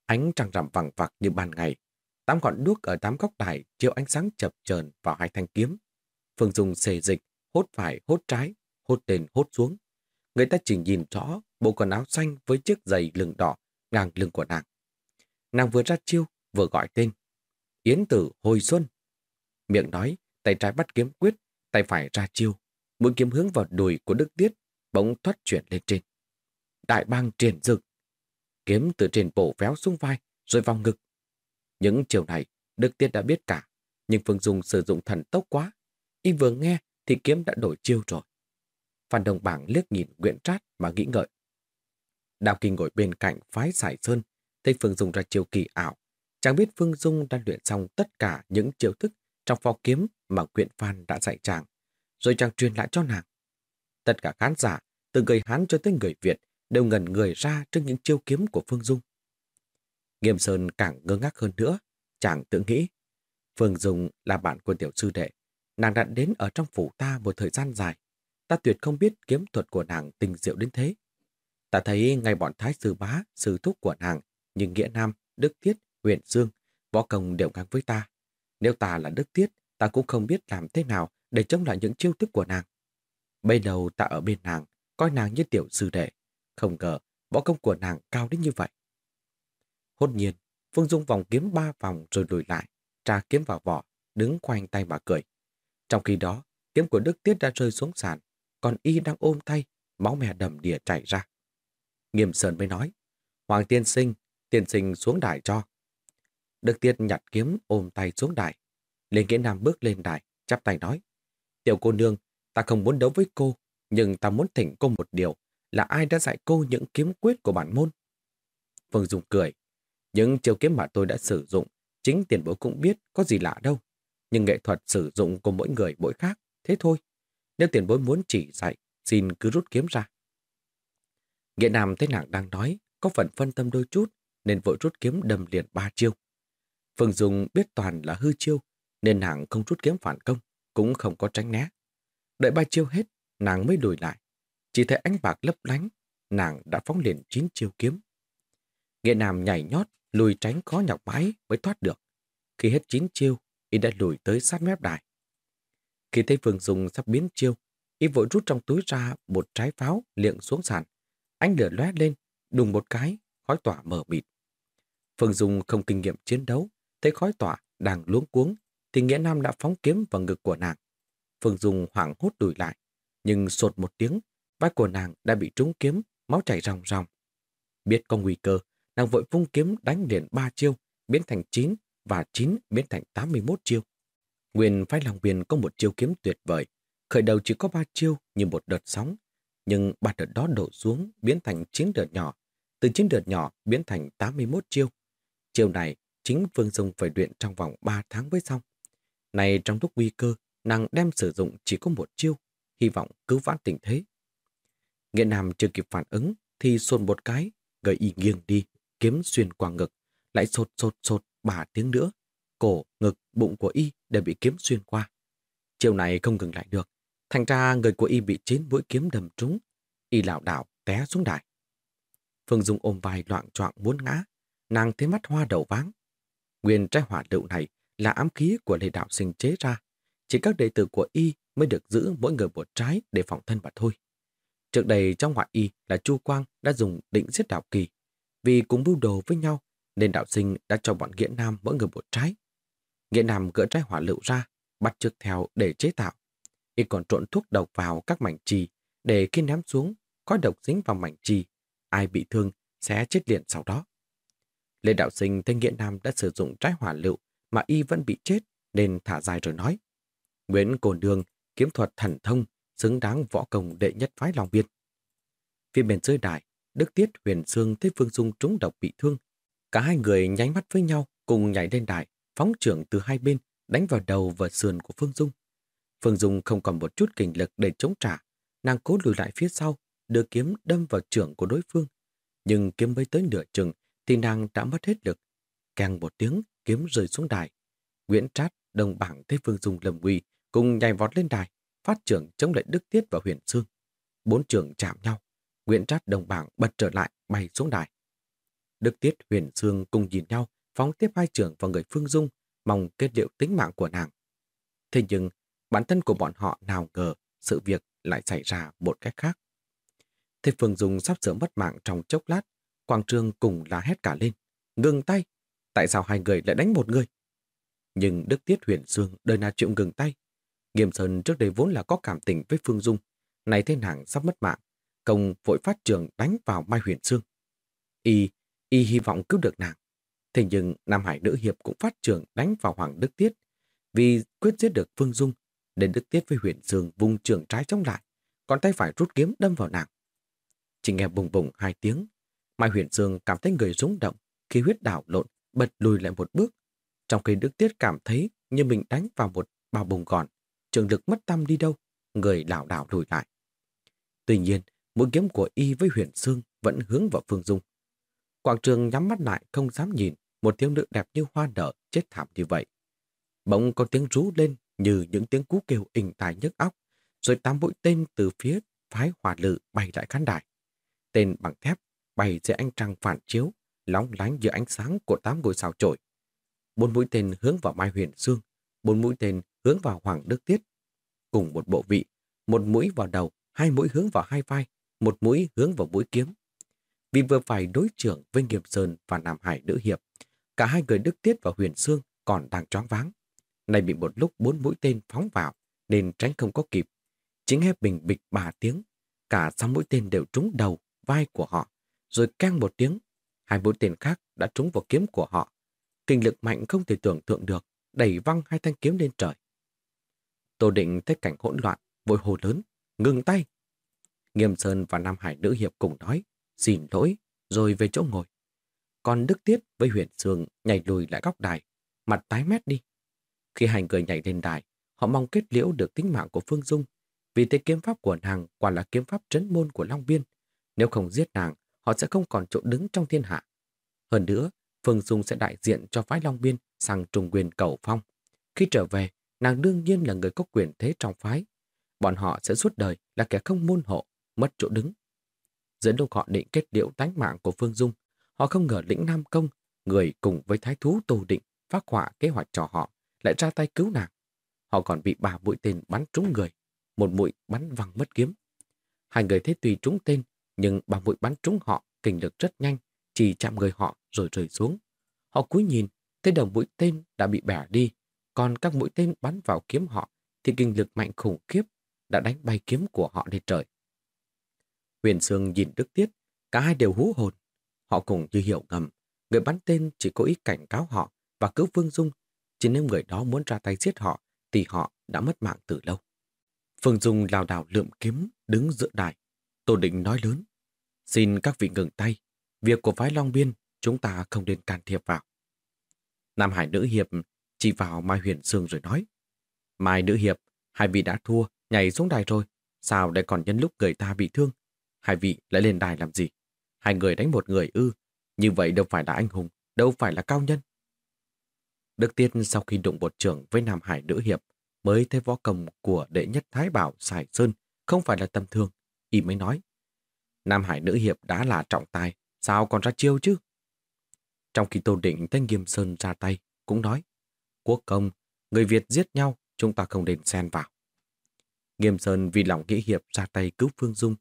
Ánh trăng rằm vàng vặc như ban ngày, tám ngọn đuốc ở tám góc đài chiếu ánh sáng chập chờn vào hai thanh kiếm. Phương Dung xề dịch, hốt phải, hốt trái, hốt tên, hốt xuống. Người ta chỉ nhìn rõ bộ quần áo xanh với chiếc giày lưng đỏ ngang lưng của nàng. Nàng vừa ra chiêu, vừa gọi tên. Yến tử hồi xuân. Miệng nói, tay trái bắt kiếm quyết, tay phải ra chiêu. Mũi kiếm hướng vào đùi của Đức Tiết, bỗng thoát chuyển lên trên. Đại bang triển dực. Kiếm từ trên bộ véo xuống vai, rồi vào ngực. Những chiều này, Đức Tiết đã biết cả, nhưng Phương Dung sử dụng thần tốc quá. Y vừa nghe thì kiếm đã đổi chiêu rồi. Phan Đồng Bảng liếc nhìn Nguyễn Trát mà nghĩ ngợi. Đào Kinh ngồi bên cạnh phái giải sơn, thấy Phương Dung ra chiêu kỳ ảo. Chẳng biết Phương Dung đã luyện xong tất cả những chiêu thức trong phó kiếm mà Quyện Phan đã dạy chàng, rồi chàng truyền lại cho nàng. Tất cả khán giả, từ người Hán cho tới người Việt, đều ngẩn người ra trước những chiêu kiếm của Phương Dung. Nghiêm Sơn càng ngơ ngác hơn nữa, chàng tự nghĩ. Phương Dung là bạn của tiểu sư đệ, nàng đã đến ở trong phủ ta một thời gian dài. Ta tuyệt không biết kiếm thuật của nàng tình diệu đến thế. Ta thấy ngay bọn thái sư bá, sư thúc của nàng, như Nghĩa Nam, Đức tiết, huyện Dương, võ công đều ngang với ta. Nếu ta là Đức Tiết, ta cũng không biết làm thế nào để chống lại những chiêu thức của nàng. Bây đầu ta ở bên nàng, coi nàng như tiểu sư đệ. Không ngờ, võ công của nàng cao đến như vậy. Hốt nhiên, Phương Dung vòng kiếm ba vòng rồi lùi lại, tra kiếm vào vỏ, đứng khoanh tay mà cười. Trong khi đó, kiếm của Đức Tiết đã rơi xuống sàn, còn y đang ôm tay, máu mè đầm đìa chảy ra. Nghiêm Sơn mới nói, Hoàng tiên sinh, tiên sinh xuống đài cho. Đức Tiết nhặt kiếm ôm tay xuống đài. Lê Nghĩa Nam bước lên đài, chắp tay nói, Tiểu cô nương, ta không muốn đấu với cô, nhưng ta muốn thỉnh cô một điều, là ai đã dạy cô những kiếm quyết của bản môn? Phương Dung cười, những chiêu kiếm mà tôi đã sử dụng, chính tiền bối cũng biết có gì lạ đâu. Nhưng nghệ thuật sử dụng của mỗi người mỗi khác, thế thôi. Nếu tiền bối muốn chỉ dạy, xin cứ rút kiếm ra. Nghĩa Nam thấy nàng đang nói, có phần phân tâm đôi chút, nên vội rút kiếm đâm liền ba chiêu. Phương Dung biết toàn là hư chiêu, nên nàng không rút kiếm phản công, cũng không có tránh né. Đợi ba chiêu hết, nàng mới lùi lại. Chỉ thấy ánh bạc lấp lánh, nàng đã phóng liền chín chiêu kiếm. nghệ Nam nhảy nhót, lùi tránh khó nhọc mãi mới thoát được. Khi hết chín chiêu, y đã lùi tới sát mép đài. Khi thấy Phương Dung sắp biến chiêu, y vội rút trong túi ra một trái pháo liệng xuống sàn. Ánh lửa lóe lên, đùng một cái, khói tỏa mở mịt. Phương Dung không kinh nghiệm chiến đấu, thấy khói tỏa đang luống cuống, thì Nghĩa Nam đã phóng kiếm vào ngực của nàng. Phương Dung hoảng hốt đùi lại, nhưng sột một tiếng, vai của nàng đã bị trúng kiếm, máu chảy ròng ròng. Biết có nguy cơ, nàng vội vung kiếm đánh liền ba chiêu, biến thành 9 và 9 biến thành 81 chiêu. Nguyên phái lòng biên có một chiêu kiếm tuyệt vời, khởi đầu chỉ có ba chiêu như một đợt sóng, nhưng ba đợt đó đổ xuống biến thành 9 đợt nhỏ, từ 9 đợt nhỏ biến thành 81 chiêu. Chiêu này chính Phương Dung phải luyện trong vòng 3 tháng mới xong. Này trong lúc nguy cơ, nàng đem sử dụng chỉ có một chiêu, hy vọng cứu vãn tình thế. nghĩa Nam chưa kịp phản ứng thì xôn một cái, gợi y nghiêng đi, kiếm xuyên qua ngực, lại sột sột sột ba tiếng nữa. cổ, ngực, bụng của y đều bị kiếm xuyên qua. Chiều này không ngừng lại được. Thành ra người của y bị chín mũi kiếm đầm trúng. Y lảo đảo té xuống đài. Phương Dung ôm vai loạn choạng muốn ngã. Nàng thấy mắt hoa đầu váng. Nguyên trái hỏa lựu này là ám khí của lê đạo sinh chế ra. Chỉ các đệ tử của y mới được giữ mỗi người một trái để phòng thân mà thôi. Trước đây trong ngoại y là Chu Quang đã dùng định giết đạo kỳ. Vì cùng mưu đồ với nhau nên đạo sinh đã cho bọn Nghĩa Nam mỗi người một trái. Nghĩa Nam gỡ trái hỏa lựu ra, bắt trước theo để chế tạo. Y còn trộn thuốc độc vào các mảnh trì để khi ném xuống, có độc dính vào mảnh trì. Ai bị thương sẽ chết liền sau đó. Lê Đạo Sinh thấy Nghĩa Nam đã sử dụng trái hỏa lựu mà y vẫn bị chết nên thả dài rồi nói. Nguyễn Cồn Đường, kiếm thuật thần thông, xứng đáng võ công đệ nhất phái Long Biên. Phía bên dưới đài, Đức Tiết huyền xương thấy Phương Dung trúng độc bị thương. Cả hai người nháy mắt với nhau cùng nhảy lên đài, phóng trưởng từ hai bên, đánh vào đầu và sườn của Phương Dung. Phương Dung không còn một chút kinh lực để chống trả. Nàng cố lùi lại phía sau, đưa kiếm đâm vào trưởng của đối phương. Nhưng kiếm mới tới nửa chừng thì nàng đã mất hết lực. Càng một tiếng, kiếm rơi xuống đài. Nguyễn Trát, đồng bảng Thế Phương Dung lầm nguy, cùng nhảy vọt lên đài, phát trưởng chống lại Đức Tiết và Huyền Sương. Bốn trưởng chạm nhau. Nguyễn Trát đồng bảng bật trở lại, bay xuống đài. Đức Tiết Huyền Sương cùng nhìn nhau, phóng tiếp hai trưởng vào người Phương Dung, mong kết liệu tính mạng của nàng. Thế nhưng, bản thân của bọn họ nào ngờ sự việc lại xảy ra một cách khác. Thế Phương Dung sắp sửa mất mạng trong chốc lát, Quang Trương cùng la hét cả lên. Ngừng tay! Tại sao hai người lại đánh một người? Nhưng Đức Tiết Huyền Sương đời nào chịu ngừng tay. Nghiêm Sơn trước đây vốn là có cảm tình với Phương Dung. nay thế nàng sắp mất mạng. Công vội phát trường đánh vào Mai Huyền Sương. Y, y hy vọng cứu được nàng. Thế nhưng Nam Hải Nữ Hiệp cũng phát trường đánh vào Hoàng Đức Tiết. Vì quyết giết được Phương Dung, nên Đức Tiết với Huyền Sương vùng trường trái chống lại, còn tay phải rút kiếm đâm vào nàng. Chỉ nghe bùng bùng hai tiếng, Mai Huyền Dương cảm thấy người rúng động, khi huyết đảo lộn, bật lùi lại một bước. Trong khi Đức Tiết cảm thấy như mình đánh vào một bao bùng gọn, trường lực mất tâm đi đâu, người đảo đảo lùi lại. Tuy nhiên, mũi kiếm của y với huyền xương vẫn hướng vào phương dung. Quảng trường nhắm mắt lại không dám nhìn một thiếu nữ đẹp như hoa nở chết thảm như vậy. Bỗng có tiếng rú lên như những tiếng cú kêu inh tài nhức óc, rồi tám mũi tên từ phía phái hỏa lự bay lại khán đài. Tên bằng thép bay dưới ánh trăng phản chiếu, lóng lánh giữa ánh sáng của tám ngôi sao trội. Bốn mũi tên hướng vào Mai Huyền Sương, bốn mũi tên hướng vào Hoàng Đức Tiết. Cùng một bộ vị, một mũi vào đầu, hai mũi hướng vào hai vai, một mũi hướng vào mũi kiếm. Vì vừa phải đối trưởng với Nghiệp Sơn và Nam Hải Nữ Hiệp, cả hai người Đức Tiết và Huyền Sương còn đang choáng váng. Này bị một lúc bốn mũi tên phóng vào, nên tránh không có kịp. Chính hép bình bịch ba tiếng, cả sáu mũi tên đều trúng đầu, vai của họ, rồi căng một tiếng. Hai mũi tên khác đã trúng vào kiếm của họ. Kinh lực mạnh không thể tưởng tượng được, đẩy văng hai thanh kiếm lên trời. Tô Định thấy cảnh hỗn loạn, vội hồ lớn, ngừng tay. Nghiêm Sơn và Nam Hải Nữ Hiệp cùng nói, xin lỗi, rồi về chỗ ngồi. Còn Đức Tiết với huyền sương nhảy lùi lại góc đài, mặt tái mét đi. Khi hai người nhảy lên đài, họ mong kết liễu được tính mạng của Phương Dung, vì thế kiếm pháp của nàng quả là kiếm pháp trấn môn của Long Biên. Nếu không giết nàng, họ sẽ không còn chỗ đứng trong thiên hạ. Hơn nữa, Phương Dung sẽ đại diện cho phái Long Biên sang trùng quyền cầu phong. Khi trở về, nàng đương nhiên là người có quyền thế trong phái. Bọn họ sẽ suốt đời là kẻ không môn hộ, mất chỗ đứng. Giữa lúc họ định kết liễu tánh mạng của Phương Dung, họ không ngờ lĩnh Nam Công, người cùng với thái thú Tô Định phát họa kế hoạch cho họ, lại ra tay cứu nàng. Họ còn bị ba mũi tên bắn trúng người, một mũi bắn văng mất kiếm. Hai người thấy tùy trúng tên, nhưng ba mũi bắn trúng họ kinh lực rất nhanh, chỉ chạm người họ rồi rơi xuống. Họ cúi nhìn, thấy đầu mũi tên đã bị bẻ đi, còn các mũi tên bắn vào kiếm họ thì kinh lực mạnh khủng khiếp đã đánh bay kiếm của họ lên trời. Huyền Sương nhìn Đức Tiết, cả hai đều hú hồn. Họ cùng như hiểu ngầm, người bắn tên chỉ có ý cảnh cáo họ và cứu Phương Dung, chỉ nếu người đó muốn ra tay giết họ thì họ đã mất mạng từ lâu. Phương Dung lào đảo lượm kiếm, đứng giữa đài. Tô Định nói lớn, xin các vị ngừng tay, việc của phái Long Biên chúng ta không nên can thiệp vào. Nam Hải Nữ Hiệp chỉ vào Mai Huyền Sương rồi nói, Mai Nữ Hiệp, hai vị đã thua, nhảy xuống đài rồi, sao lại còn nhân lúc người ta bị thương? Hai vị lại lên đài làm gì? Hai người đánh một người ư, như vậy đâu phải là anh hùng, đâu phải là cao nhân. Đức Tiên sau khi đụng một trưởng với Nam Hải nữ hiệp mới thấy võ công của đệ nhất Thái Bảo Sài Sơn không phải là tầm thường. Y mới nói, Nam Hải nữ hiệp đã là trọng tài, sao còn ra chiêu chứ? Trong khi Tô Định thấy Nghiêm Sơn ra tay, cũng nói, quốc công, người Việt giết nhau, chúng ta không nên xen vào. Nghiêm Sơn vì lòng nghĩa hiệp ra tay cứu Phương Dung,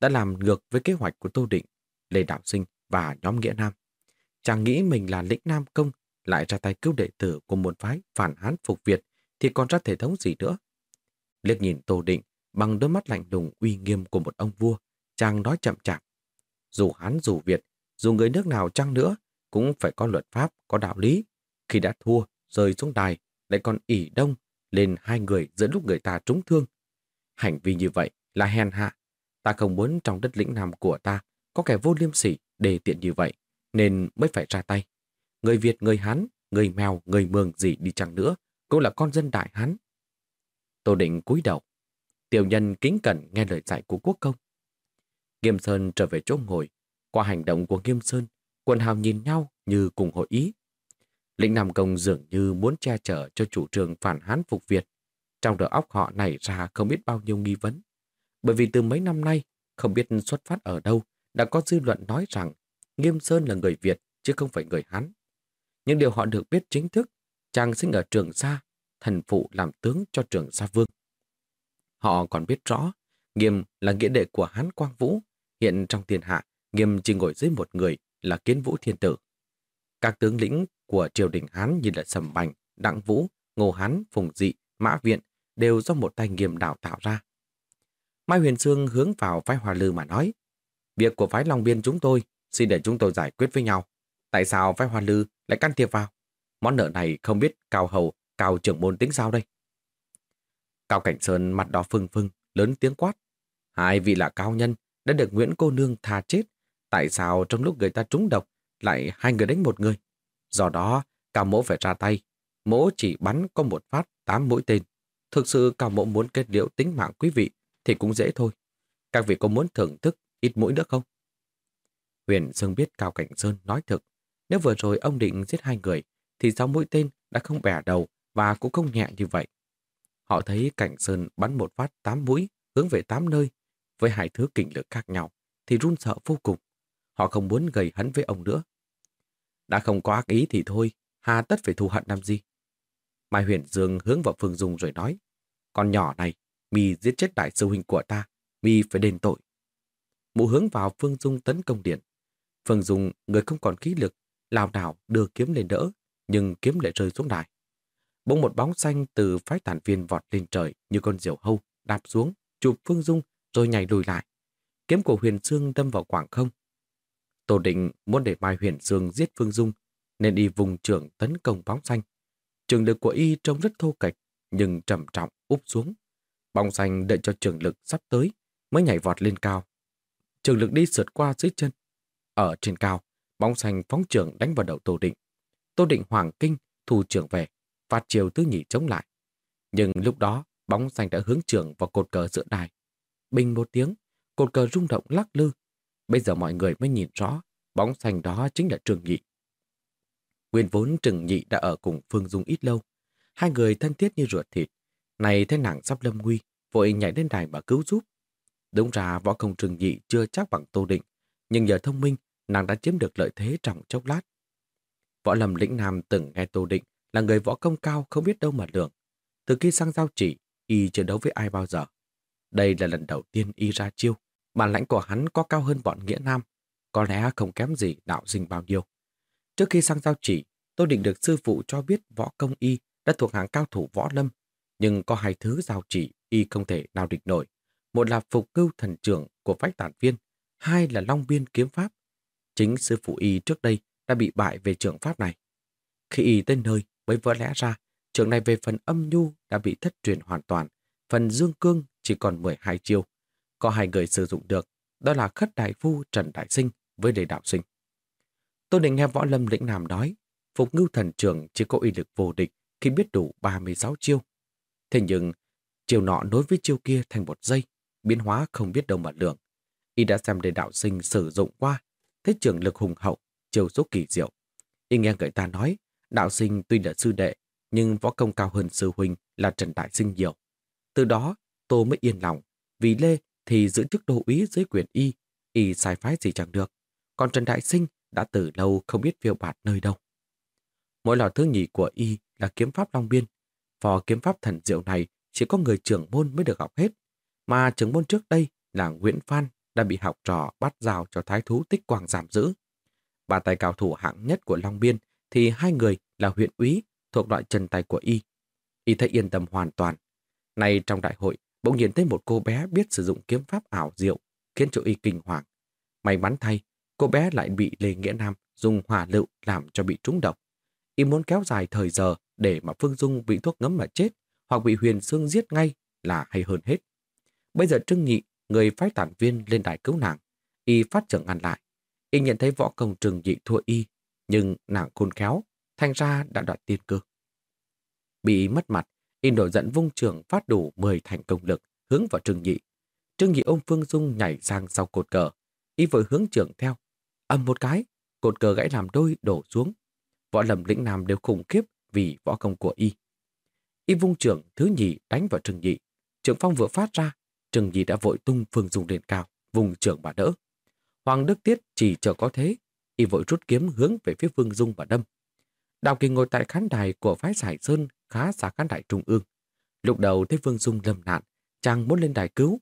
đã làm ngược với kế hoạch của Tô Định, Lê Đạo Sinh và nhóm Nghĩa Nam. Chàng nghĩ mình là lĩnh Nam Công, lại ra tay cứu đệ tử của một phái phản hán phục Việt, thì còn ra thể thống gì nữa. Liếc nhìn Tô Định bằng đôi mắt lạnh lùng uy nghiêm của một ông vua, chàng nói chậm chạp. Dù Hán dù Việt, dù người nước nào chăng nữa, cũng phải có luật pháp, có đạo lý. Khi đã thua, rơi xuống đài, lại còn ỉ đông lên hai người giữa lúc người ta trúng thương. Hành vi như vậy là hèn hạ. Ta không muốn trong đất lĩnh Nam của ta có kẻ vô liêm sỉ đề tiện như vậy, nên mới phải ra tay. Người Việt, người Hán, người Mèo, người Mường gì đi chăng nữa, cũng là con dân đại Hán. Tô Định cúi đầu. Tiểu nhân kính cẩn nghe lời dạy của quốc công. Nghiêm Sơn trở về chỗ ngồi. Qua hành động của Nghiêm Sơn, quần hào nhìn nhau như cùng hội ý. Lĩnh Nam Công dường như muốn che chở cho chủ trương phản hán phục Việt. Trong đầu óc họ nảy ra không biết bao nhiêu nghi vấn. Bởi vì từ mấy năm nay, không biết xuất phát ở đâu, đã có dư luận nói rằng Nghiêm Sơn là người Việt chứ không phải người Hán. Nhưng điều họ được biết chính thức, chàng sinh ở Trường Sa, thần phụ làm tướng cho Trường Sa Vương. Họ còn biết rõ, Nghiêm là nghĩa đệ của Hán Quang Vũ, hiện trong thiên hạ, Nghiêm chỉ ngồi dưới một người là Kiến Vũ Thiên Tử. Các tướng lĩnh của triều đình Hán như là Sầm Bành, Đặng Vũ, Ngô Hán, Phùng Dị, Mã Viện đều do một tay Nghiêm đào tạo ra. Mai Huyền Sương hướng vào phái Hòa Lư mà nói, việc của phái Long Biên chúng tôi xin để chúng tôi giải quyết với nhau. Tại sao phái hòa Lư lại can thiệp vào? Món nợ này không biết Cao Hầu, Cao trưởng môn tính sao đây? Cao Cảnh Sơn mặt đỏ phưng phưng, lớn tiếng quát. Hai vị là cao nhân, đã được Nguyễn Cô Nương tha chết. Tại sao trong lúc người ta trúng độc, lại hai người đánh một người? Do đó, Cao Mỗ phải ra tay. Mỗ chỉ bắn có một phát tám mũi tên. Thực sự Cao Mỗ muốn kết liễu tính mạng quý vị thì cũng dễ thôi. Các vị có muốn thưởng thức ít mũi nữa không? Huyền dương biết Cao Cảnh Sơn nói thực. Nếu vừa rồi ông định giết hai người, thì sáu mũi tên đã không bẻ đầu và cũng không nhẹ như vậy. Họ thấy Cảnh Sơn bắn một phát tám mũi hướng về tám nơi với hai thứ kình lực khác nhau thì run sợ vô cùng. Họ không muốn gây hấn với ông nữa. Đã không có ác ý thì thôi, hà tất phải thù hận làm gì? Mai Huyền Dương hướng vào Phương Dung rồi nói, con nhỏ này, mi giết chết đại sư huynh của ta, mi phải đền tội. Mụ hướng vào Phương Dung tấn công điện. Phương Dung, người không còn khí lực, lao đảo đưa kiếm lên đỡ, nhưng kiếm lại rơi xuống đài. Bỗng một bóng xanh từ phái tản viên vọt lên trời như con diều hâu, đạp xuống, chụp Phương Dung rồi nhảy lùi lại. Kiếm của Huyền Sương đâm vào quảng không. Tổ định muốn để Mai Huyền Sương giết Phương Dung, nên y vùng trưởng tấn công bóng xanh. Trường lực của y trông rất thô kệch, nhưng trầm trọng úp xuống. Bóng xanh đợi cho trường lực sắp tới, mới nhảy vọt lên cao. Trường lực đi sượt qua dưới chân. Ở trên cao, bóng xanh phóng trường đánh vào đầu Tô Định. Tô Định hoàng kinh, thu trường về, phạt chiều tứ nhị chống lại. Nhưng lúc đó, bóng xanh đã hướng trường vào cột cờ giữa đài. Bình một tiếng, cột cờ rung động lắc lư. Bây giờ mọi người mới nhìn rõ, bóng xanh đó chính là Trường Nhị. Nguyên vốn Trừng Nhị đã ở cùng Phương Dung ít lâu. Hai người thân thiết như ruột thịt. Này thấy nàng sắp lâm nguy, vội nhảy lên đài mà cứu giúp. Đúng ra võ công Trừng Nhị chưa chắc bằng Tô Định, nhưng nhờ thông minh, nàng đã chiếm được lợi thế trong chốc lát. Võ Lâm Lĩnh Nam từng nghe Tô Định là người võ công cao không biết đâu mà lượng. Từ khi sang giao chỉ, y chưa đấu với ai bao giờ. Đây là lần đầu tiên y ra chiêu. Bản lãnh của hắn có cao hơn bọn Nghĩa Nam, có lẽ không kém gì đạo sinh bao nhiêu. Trước khi sang giao chỉ, tôi định được sư phụ cho biết võ công y đã thuộc hàng cao thủ võ lâm, nhưng có hai thứ giao chỉ y không thể nào địch nổi. Một là phục cưu thần trưởng của vách tản viên, hai là long biên kiếm pháp. Chính sư phụ y trước đây đã bị bại về trường pháp này. Khi y tới nơi mới vỡ lẽ ra, trường này về phần âm nhu đã bị thất truyền hoàn toàn, phần dương cương chỉ còn 12 chiêu. Có hai người sử dụng được, đó là Khất Đại Phu Trần Đại Sinh với Đề Đạo Sinh. Tôi định nghe võ lâm lĩnh nam nói, Phục ngưu thần trường chỉ có uy lực vô địch khi biết đủ 36 chiêu. Thế nhưng, chiều nọ nối với chiêu kia thành một giây, biến hóa không biết đâu mà lượng. Y đã xem Đề Đạo Sinh sử dụng qua, thấy trường lực hùng hậu, chiều số kỳ diệu. Y nghe người ta nói, Đạo sinh tuy là sư đệ, nhưng võ công cao hơn sư huynh là Trần Đại Sinh nhiều. Từ đó, Tô mới yên lòng, vì Lê thì giữ chức đô úy dưới quyền y, y sai phái gì chẳng được. Còn Trần Đại Sinh đã từ lâu không biết phiêu bạt nơi đâu. Mỗi lò thứ nhì của y là kiếm pháp Long Biên. Phò kiếm pháp thần diệu này chỉ có người trưởng môn mới được học hết. Mà trưởng môn trước đây là Nguyễn Phan đã bị học trò bắt rào cho thái thú tích quang giảm giữ. Bà tài cao thủ hạng nhất của Long Biên thì hai người là huyện úy thuộc loại chân tay của y. Y thấy yên tâm hoàn toàn. Nay trong đại hội, bỗng nhìn thấy một cô bé biết sử dụng kiếm pháp ảo diệu, khiến cho y kinh hoàng. May mắn thay, cô bé lại bị Lê Nghĩa Nam dùng hỏa lựu làm cho bị trúng độc. Y muốn kéo dài thời giờ để mà Phương Dung bị thuốc ngấm mà chết hoặc bị Huyền Sương giết ngay là hay hơn hết. Bây giờ Trưng Nhị, người phái tản viên lên đài cứu nàng, y phát trưởng ngăn lại. Y nhận thấy võ công Trừng Nhị thua y, nhưng nàng khôn khéo, thành ra đã đoạt tiên cơ. Bị mất mặt, y nổi giận vung trường phát đủ 10 thành công lực hướng vào Trương Nhị. Trương Nhị ôm Phương Dung nhảy sang sau cột cờ, y vội hướng trường theo. Âm một cái, cột cờ gãy làm đôi đổ xuống. Võ lầm lĩnh nam đều khủng khiếp vì võ công của y. Y vung trường thứ nhì đánh vào Trương Nhị. Trường phong vừa phát ra, Trương Nhị đã vội tung Phương Dung lên cao, vùng trường bà đỡ. Hoàng Đức Tiết chỉ chờ có thế, y vội rút kiếm hướng về phía Phương Dung và đâm. Đào Kỳ ngồi tại khán đài của phái Giải Sơn khá xa khán đại trung ương. Lúc đầu thấy vương Dung lâm nạn, chàng muốn lên đài cứu.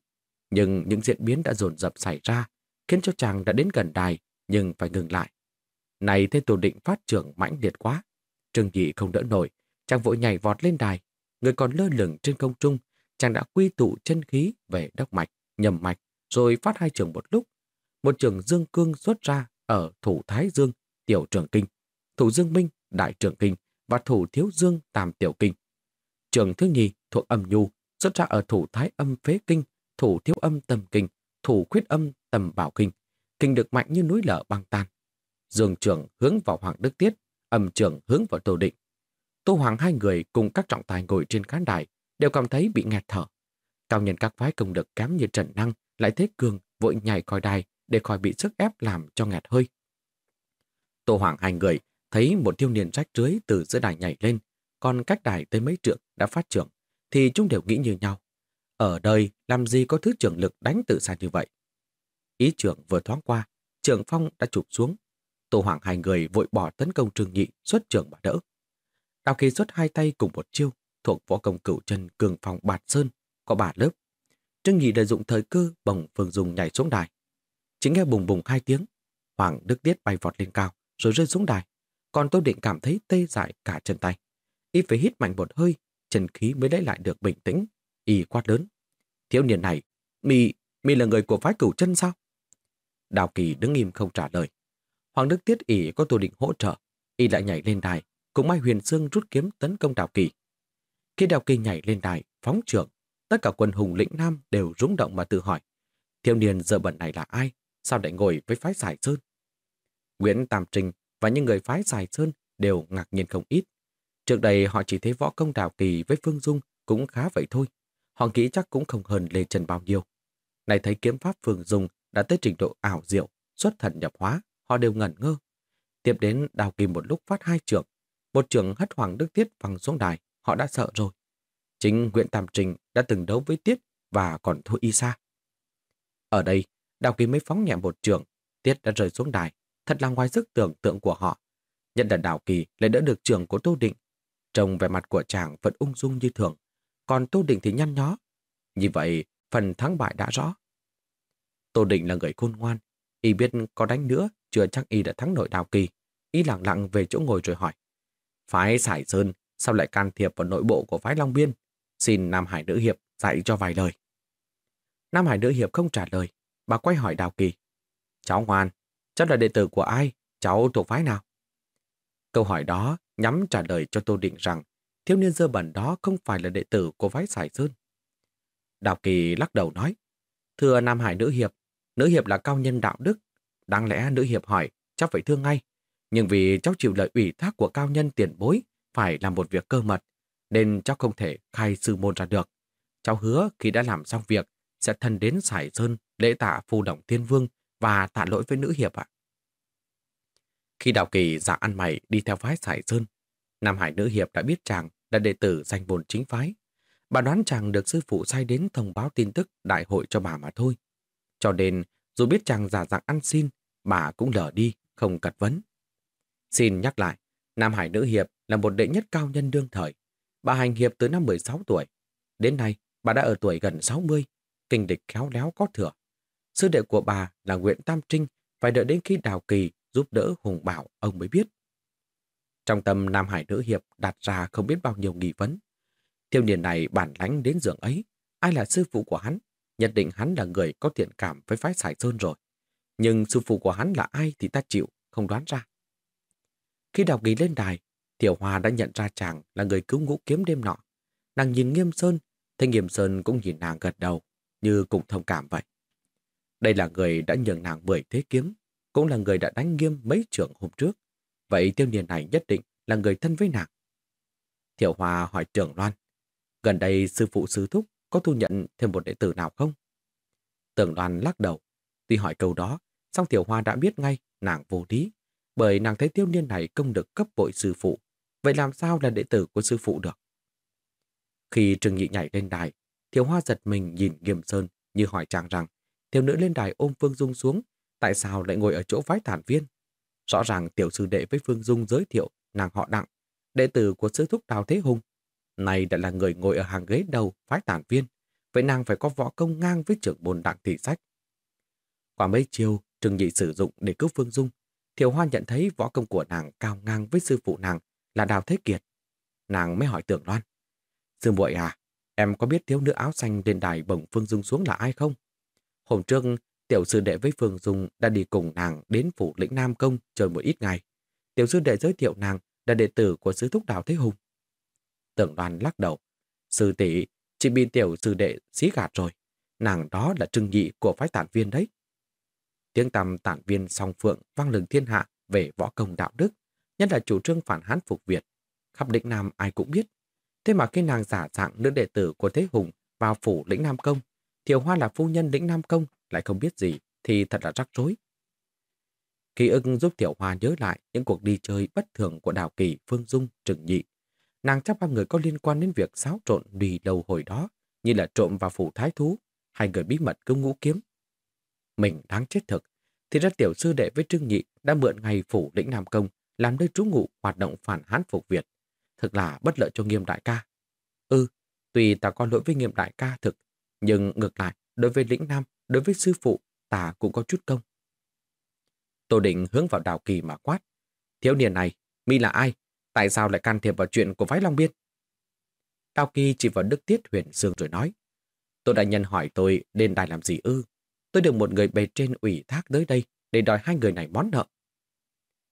Nhưng những diễn biến đã dồn dập xảy ra, khiến cho chàng đã đến gần đài, nhưng phải ngừng lại. Này thấy tổ định phát trưởng mãnh liệt quá. Trương Dị không đỡ nổi, chàng vội nhảy vọt lên đài. Người còn lơ lửng trên không trung, chàng đã quy tụ chân khí về đốc mạch, nhầm mạch, rồi phát hai trường một lúc. Một trường dương cương xuất ra ở thủ Thái Dương, tiểu trường kinh, thủ Dương Minh, đại trường kinh và thủ Thiếu Dương, tam tiểu kinh. Trường thứ nhì thuộc âm nhu, xuất ra ở thủ Thái âm phế kinh, thủ Thiếu âm tâm kinh, thủ khuyết âm tầm bảo kinh. Kinh được mạnh như núi lở băng tan. Dương trường hướng vào Hoàng Đức Tiết, âm trường hướng vào Tô Định. Tô Hoàng hai người cùng các trọng tài ngồi trên khán đài đều cảm thấy bị nghẹt thở. Cao nhân các phái công được kém như Trần Năng lại thế cường vội nhảy khỏi đài để khỏi bị sức ép làm cho nghẹt hơi. Tô Hoàng hai người thấy một thiếu niên rách rưới từ giữa đài nhảy lên, còn cách đài tới mấy trượng đã phát trưởng, thì chúng đều nghĩ như nhau. Ở đời làm gì có thứ trưởng lực đánh tự xa như vậy? Ý trưởng vừa thoáng qua, trưởng phong đã chụp xuống. Tô Hoàng hai người vội bỏ tấn công Trương Nhị xuất trưởng mà đỡ. Đào kỳ xuất hai tay cùng một chiêu, thuộc võ công cửu chân cường phòng bạt sơn, có ba lớp. Trương Nhị lợi dụng thời cơ bồng Phương Dung nhảy xuống đài. Chỉ nghe bùng bùng hai tiếng, Hoàng Đức Tiết bay vọt lên cao, rồi rơi xuống đài. Còn tôi định cảm thấy tê dại cả chân tay. Y phải hít mạnh một hơi, chân khí mới lấy lại được bình tĩnh. Y quát lớn. Thiếu niên này, mi, mi là người của phái cửu chân sao? Đào Kỳ đứng im không trả lời. Hoàng Đức Tiết ỉ có Tô Định hỗ trợ. Y lại nhảy lên đài, cùng Mai Huyền Sương rút kiếm tấn công Đào Kỳ. Khi Đào Kỳ nhảy lên đài, phóng trưởng, tất cả quân hùng lĩnh Nam đều rung động mà tự hỏi. Thiếu niên giờ bẩn này là ai? Sao lại ngồi với phái Giải Sơn? Nguyễn Tam Trinh và những người phái dài Sơn đều ngạc nhiên không ít. Trước đây họ chỉ thấy võ công Đào Kỳ với Phương Dung cũng khá vậy thôi. Họ nghĩ chắc cũng không hơn Lê Trần bao nhiêu. Này thấy kiếm pháp Phương Dung đã tới trình độ ảo diệu, xuất thần nhập hóa, họ đều ngẩn ngơ. Tiếp đến Đào Kỳ một lúc phát hai trưởng, một trưởng hất Hoàng Đức Tiết văng xuống đài, họ đã sợ rồi. Chính Nguyễn Tam Trình đã từng đấu với Tiết và còn thua y xa. Ở đây, Đào Kỳ mới phóng nhẹ một trường, Tiết đã rơi xuống đài, thật là ngoài sức tưởng tượng của họ. Nhận là Đào Kỳ lại đỡ được trường của Tô Định. Trông vẻ mặt của chàng vẫn ung dung như thường, còn Tô Định thì nhăn nhó. Như vậy, phần thắng bại đã rõ. Tô Định là người khôn ngoan, y biết có đánh nữa, chưa chắc y đã thắng nổi Đào Kỳ. Y lặng lặng về chỗ ngồi rồi hỏi. Phái Sải Sơn sao lại can thiệp vào nội bộ của phái Long Biên? Xin Nam Hải Nữ Hiệp dạy cho vài lời. Nam Hải Nữ Hiệp không trả lời, bà quay hỏi Đào Kỳ. Cháu ngoan, cháu là đệ tử của ai? Cháu thuộc phái nào? Câu hỏi đó nhắm trả lời cho Tô Định rằng thiếu niên dơ bẩn đó không phải là đệ tử của phái Sải Sơn. Đào Kỳ lắc đầu nói, Thưa Nam Hải Nữ Hiệp, Nữ Hiệp là cao nhân đạo đức. Đáng lẽ Nữ Hiệp hỏi, cháu phải thương ngay. Nhưng vì cháu chịu lời ủy thác của cao nhân tiền bối, phải làm một việc cơ mật, nên cháu không thể khai sư môn ra được. Cháu hứa khi đã làm xong việc, sẽ thân đến Sải Sơn lễ tạ phù động thiên vương và tạ lỗi với nữ hiệp ạ. Khi Đào Kỳ dạng ăn mày đi theo phái Sải Sơn, Nam Hải Nữ Hiệp đã biết chàng là đệ tử danh bồn chính phái. Bà đoán chàng được sư phụ sai đến thông báo tin tức đại hội cho bà mà thôi. Cho nên, dù biết chàng giả dạng ăn xin, bà cũng lờ đi, không cật vấn. Xin nhắc lại, Nam Hải Nữ Hiệp là một đệ nhất cao nhân đương thời. Bà hành hiệp từ năm 16 tuổi. Đến nay, bà đã ở tuổi gần 60, kinh địch khéo léo có thừa. Sư đệ của bà là Nguyễn Tam Trinh phải đợi đến khi Đào Kỳ giúp đỡ Hùng Bảo ông mới biết. Trong tâm Nam Hải Nữ Hiệp đặt ra không biết bao nhiêu nghi vấn. Thiêu niên này bản lãnh đến giường ấy, ai là sư phụ của hắn? Nhận định hắn là người có thiện cảm với phái Sải Sơn rồi. Nhưng sư phụ của hắn là ai thì ta chịu, không đoán ra. Khi đào kỳ lên đài, Tiểu Hoa đã nhận ra chàng là người cứu ngũ kiếm đêm nọ. Nàng nhìn Nghiêm Sơn, thấy Nghiêm Sơn cũng nhìn nàng gật đầu, như cùng thông cảm vậy. Đây là người đã nhường nàng mười thế kiếm, cũng là người đã đánh Nghiêm mấy trưởng hôm trước. Vậy tiêu niên này nhất định là người thân với nàng. Tiểu hòa hỏi trưởng Loan, gần đây sư phụ sư thúc có thu nhận thêm một đệ tử nào không? Tưởng Loan lắc đầu, tuy hỏi câu đó, song Tiểu hòa đã biết ngay nàng vô lý, bởi nàng thấy tiêu niên này công được cấp bội sư phụ, vậy làm sao là đệ tử của sư phụ được? Khi Trừng Nhị nhảy lên đài, Tiểu Hoa giật mình nhìn Nghiêm Sơn như hỏi chàng rằng tiểu nữ lên đài ôm Phương Dung xuống, tại sao lại ngồi ở chỗ phái thản viên? Rõ ràng tiểu sư đệ với Phương Dung giới thiệu nàng họ đặng, đệ tử của sư thúc Đào Thế Hùng. Này đã là người ngồi ở hàng ghế đầu phái tản viên, vậy nàng phải có võ công ngang với trưởng bồn đặng thị sách. Qua mấy chiều, Trừng Nhị sử dụng để cứu Phương Dung, Thiều Hoa nhận thấy võ công của nàng cao ngang với sư phụ nàng là Đào Thế Kiệt. Nàng mới hỏi Tưởng Loan. Sư muội à, em có biết thiếu nữ áo xanh lên đài bổng Phương Dung xuống là ai không? Hôm trước, tiểu sư đệ với Phương Dung đã đi cùng nàng đến phủ lĩnh Nam Công chơi một ít ngày. Tiểu sư đệ giới thiệu nàng là đệ tử của sứ thúc Đào Thế Hùng. Tưởng Đoàn lắc đầu. Sư tỷ chỉ bị tiểu sư đệ xí gạt rồi. Nàng đó là trưng nhị của phái tản viên đấy. Tiếng tầm tản viên song phượng vang lừng thiên hạ về võ công đạo đức, nhất là chủ trương phản hán phục Việt. Khắp định Nam ai cũng biết. Thế mà khi nàng giả dạng nữ đệ tử của Thế Hùng vào phủ lĩnh Nam Công, Thiều Hoa là phu nhân lĩnh Nam Công lại không biết gì thì thật là rắc rối. Ký ức giúp Tiểu Hoa nhớ lại những cuộc đi chơi bất thường của Đào Kỳ, Phương Dung, Trừng Nhị. Nàng chắc ba người có liên quan đến việc xáo trộn đùi đầu hồi đó, như là trộm vào phủ thái thú, hay người bí mật cứu ngũ kiếm. Mình đáng chết thực, thì ra tiểu sư đệ với Trương Nhị đã mượn ngày phủ lĩnh Nam Công làm nơi trú ngụ hoạt động phản hán phục Việt. Thực là bất lợi cho nghiêm đại ca. Ừ, tùy ta có lỗi với nghiêm đại ca thực, nhưng ngược lại, đối với lĩnh Nam, đối với sư phụ, ta cũng có chút công. Tô Định hướng vào đào kỳ mà quát. Thiếu niên này, mi là ai? Tại sao lại can thiệp vào chuyện của phái Long Biên? Đào kỳ chỉ vào Đức Tiết huyền Dương rồi nói. Tôi đại nhân hỏi tôi đến đài làm gì ư? Tôi được một người bề trên ủy thác tới đây để đòi hai người này món nợ.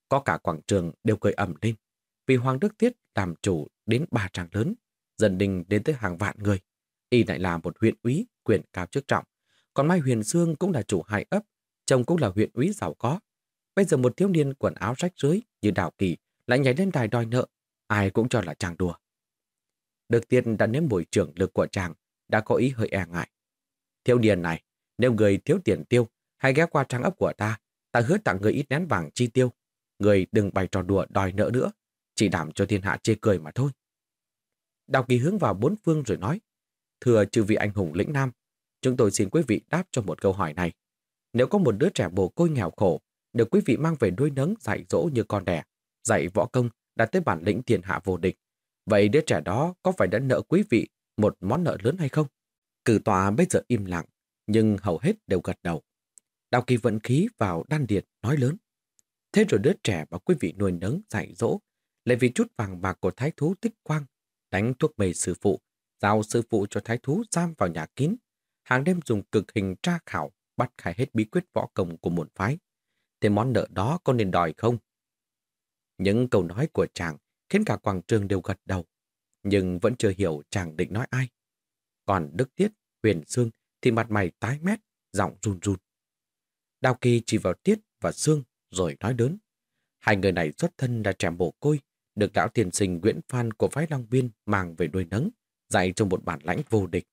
Có cả quảng trường đều cười ẩm lên, vì Hoàng Đức Tiết làm chủ đến ba trang lớn, dần đình đến tới hàng vạn người. Y lại là một huyện úy, quyền cao chức trọng. Còn Mai Huyền Sương cũng là chủ hai ấp, chồng cũng là huyện úy giàu có. Bây giờ một thiếu niên quần áo rách rưới như Đào Kỳ lại nhảy lên đài đòi nợ, ai cũng cho là chàng đùa. Được tiên đã nếm mùi trưởng lực của chàng, đã có ý hơi e ngại. Thiếu niên này, nếu người thiếu tiền tiêu, hãy ghé qua trang ấp của ta, ta hứa tặng người ít nén vàng chi tiêu. Người đừng bày trò đùa đòi nợ nữa, chỉ đảm cho thiên hạ chê cười mà thôi. Đào Kỳ hướng vào bốn phương rồi nói, Thưa chư vị anh hùng lĩnh Nam, chúng tôi xin quý vị đáp cho một câu hỏi này. Nếu có một đứa trẻ bồ côi nghèo khổ, được quý vị mang về nuôi nấng dạy dỗ như con đẻ, dạy võ công, đạt tới bản lĩnh thiên hạ vô địch, vậy đứa trẻ đó có phải đã nợ quý vị một món nợ lớn hay không? Cử tòa bây giờ im lặng, nhưng hầu hết đều gật đầu. Đào kỳ vận khí vào đan điệt nói lớn. Thế rồi đứa trẻ mà quý vị nuôi nấng dạy dỗ, lại vì chút vàng bạc của thái thú tích quang, đánh thuốc mê sư phụ, giao sư phụ cho thái thú giam vào nhà kín, hàng đêm dùng cực hình tra khảo, bắt khai hết bí quyết võ công của một phái. Thế món nợ đó có nên đòi không? Những câu nói của chàng khiến cả quảng trường đều gật đầu, nhưng vẫn chưa hiểu chàng định nói ai. Còn Đức Tiết, Huyền Sương thì mặt mày tái mét, giọng run run. Đào Kỳ chỉ vào Tiết và Sương rồi nói đớn. Hai người này xuất thân là trẻ mồ côi, được lão tiền sinh Nguyễn Phan của phái Long Biên mang về nuôi nấng, dạy trong một bản lãnh vô địch.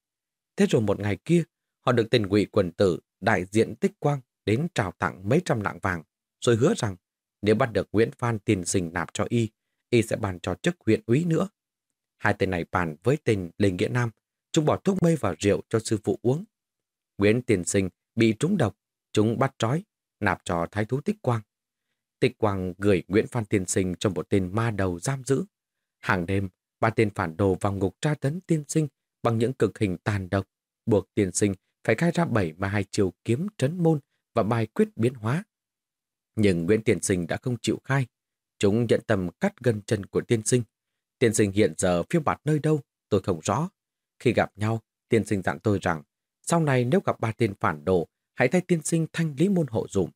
Thế rồi một ngày kia, họ được tên ngụy quần tử đại diện tích quang đến trào tặng mấy trăm lạng vàng, rồi hứa rằng nếu bắt được Nguyễn Phan tiền sinh nạp cho y, y sẽ bàn cho chức huyện úy nữa. Hai tên này bàn với tên Lê Nghĩa Nam, chúng bỏ thuốc mê vào rượu cho sư phụ uống. Nguyễn Tiền Sinh bị trúng độc, chúng bắt trói, nạp cho thái thú Tích Quang. Tích Quang gửi Nguyễn Phan Tiên Sinh cho một tên ma đầu giam giữ. Hàng đêm, ba tên phản đồ vào ngục tra tấn tiên sinh bằng những cực hình tàn độc, buộc tiên sinh phải khai ra bảy mà hai chiều kiếm trấn môn và bài quyết biến hóa. Nhưng Nguyễn Tiên Sinh đã không chịu khai. Chúng nhận tầm cắt gân chân của tiên sinh. Tiên sinh hiện giờ phiêu bạt nơi đâu, tôi không rõ. Khi gặp nhau, tiên sinh dặn tôi rằng, sau này nếu gặp ba tên phản đồ, hãy thay tiên sinh thanh lý môn hộ dùm.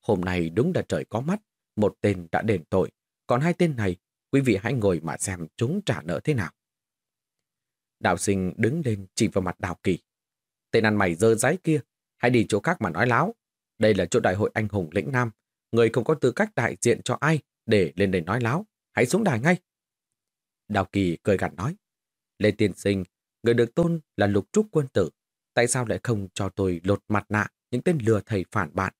Hôm nay đúng là trời có mắt, một tên đã đền tội, còn hai tên này, quý vị hãy ngồi mà xem chúng trả nợ thế nào. Đạo sinh đứng lên chỉ vào mặt đào kỳ. Tên ăn mày dơ giấy kia, hãy đi chỗ khác mà nói láo. Đây là chỗ đại hội anh hùng lĩnh Nam, người không có tư cách đại diện cho ai để lên đây nói láo. Hãy xuống đài ngay. Đào kỳ cười gằn nói. Lê Tiên Sinh, người được tôn là lục trúc quân tử. Tại sao lại không cho tôi lột mặt nạ những tên lừa thầy phản bạn?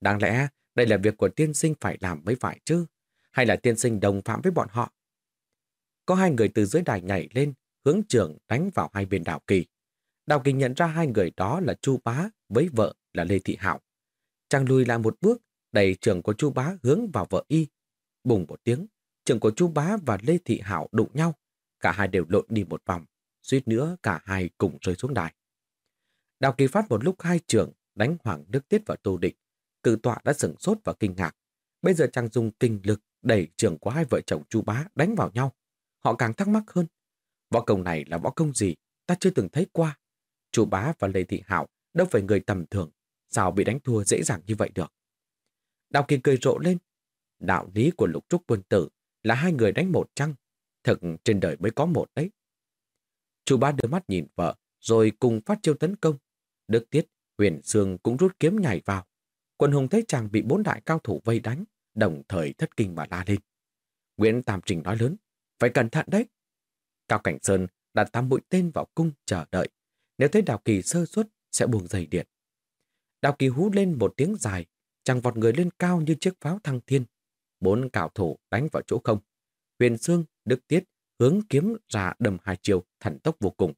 Đáng lẽ đây là việc của tiên sinh phải làm mới phải chứ? Hay là tiên sinh đồng phạm với bọn họ? Có hai người từ dưới đài nhảy lên, hướng trường đánh vào hai bên đào kỳ. Đào kỳ nhận ra hai người đó là Chu Bá với vợ là Lê Thị Hạo. Chàng lùi lại một bước, đẩy trường của Chu Bá hướng vào vợ y. Bùng một tiếng, trường của Chu Bá và Lê Thị Hạo đụng nhau. Cả hai đều lộn đi một vòng, suýt nữa cả hai cùng rơi xuống đài. Đào Kỳ phát một lúc hai trường đánh Hoàng Đức Tiết và Tô Định. Cự tọa đã sửng sốt và kinh ngạc. Bây giờ chàng dùng kinh lực đẩy trường của hai vợ chồng Chu Bá đánh vào nhau. Họ càng thắc mắc hơn. Võ công này là võ công gì? Ta chưa từng thấy qua. Chu Bá và Lê Thị Hạo đâu phải người tầm thường. Sao bị đánh thua dễ dàng như vậy được? Đào Kỳ cười rộ lên. Đạo lý của lục trúc quân tử là hai người đánh một chăng? Thực trên đời mới có một đấy. Chu Bá đưa mắt nhìn vợ, rồi cùng phát chiêu tấn công. Đức Tiết, Huyền Sương cũng rút kiếm nhảy vào. Quân hùng thấy chàng bị bốn đại cao thủ vây đánh, đồng thời thất kinh mà la lên. Nguyễn Tam Trình nói lớn, phải cẩn thận đấy. Cao Cảnh Sơn đặt tam mũi tên vào cung chờ đợi. Nếu thấy Đào Kỳ sơ suất sẽ buông dây điện. Đào Kỳ hú lên một tiếng dài, chàng vọt người lên cao như chiếc pháo thăng thiên. Bốn cảo thủ đánh vào chỗ không. Huyền Sương, Đức Tiết hướng kiếm ra đầm hai chiều thần tốc vô cùng.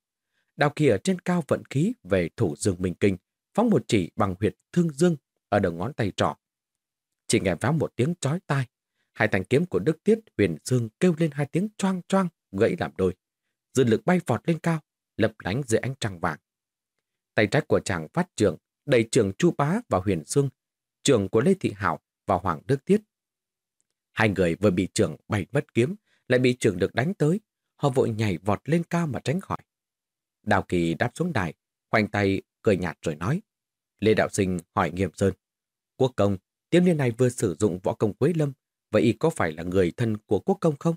Đào Kỳ ở trên cao vận khí về thủ dương Minh Kinh, phóng một chỉ bằng huyệt thương dương ở đầu ngón tay trỏ. Chỉ nghe váo một tiếng chói tai, hai thanh kiếm của Đức Tiết huyền dương kêu lên hai tiếng choang choang, gãy làm đôi. Dư lực bay vọt lên cao, lập lánh dưới ánh trăng vàng. Tay trái của chàng phát trường, đẩy trường Chu Bá vào huyền dương, trường của Lê Thị Hảo vào Hoàng Đức Tiết. Hai người vừa bị trường bay mất kiếm, lại bị trường được đánh tới, họ vội nhảy vọt lên cao mà tránh khỏi. Đào Kỳ đáp xuống đài, khoanh tay, cười nhạt rồi nói. Lê Đạo Sinh hỏi Nghiêm Sơn. Quốc công, thiếu niên này vừa sử dụng võ công Quế Lâm, vậy y có phải là người thân của quốc công không?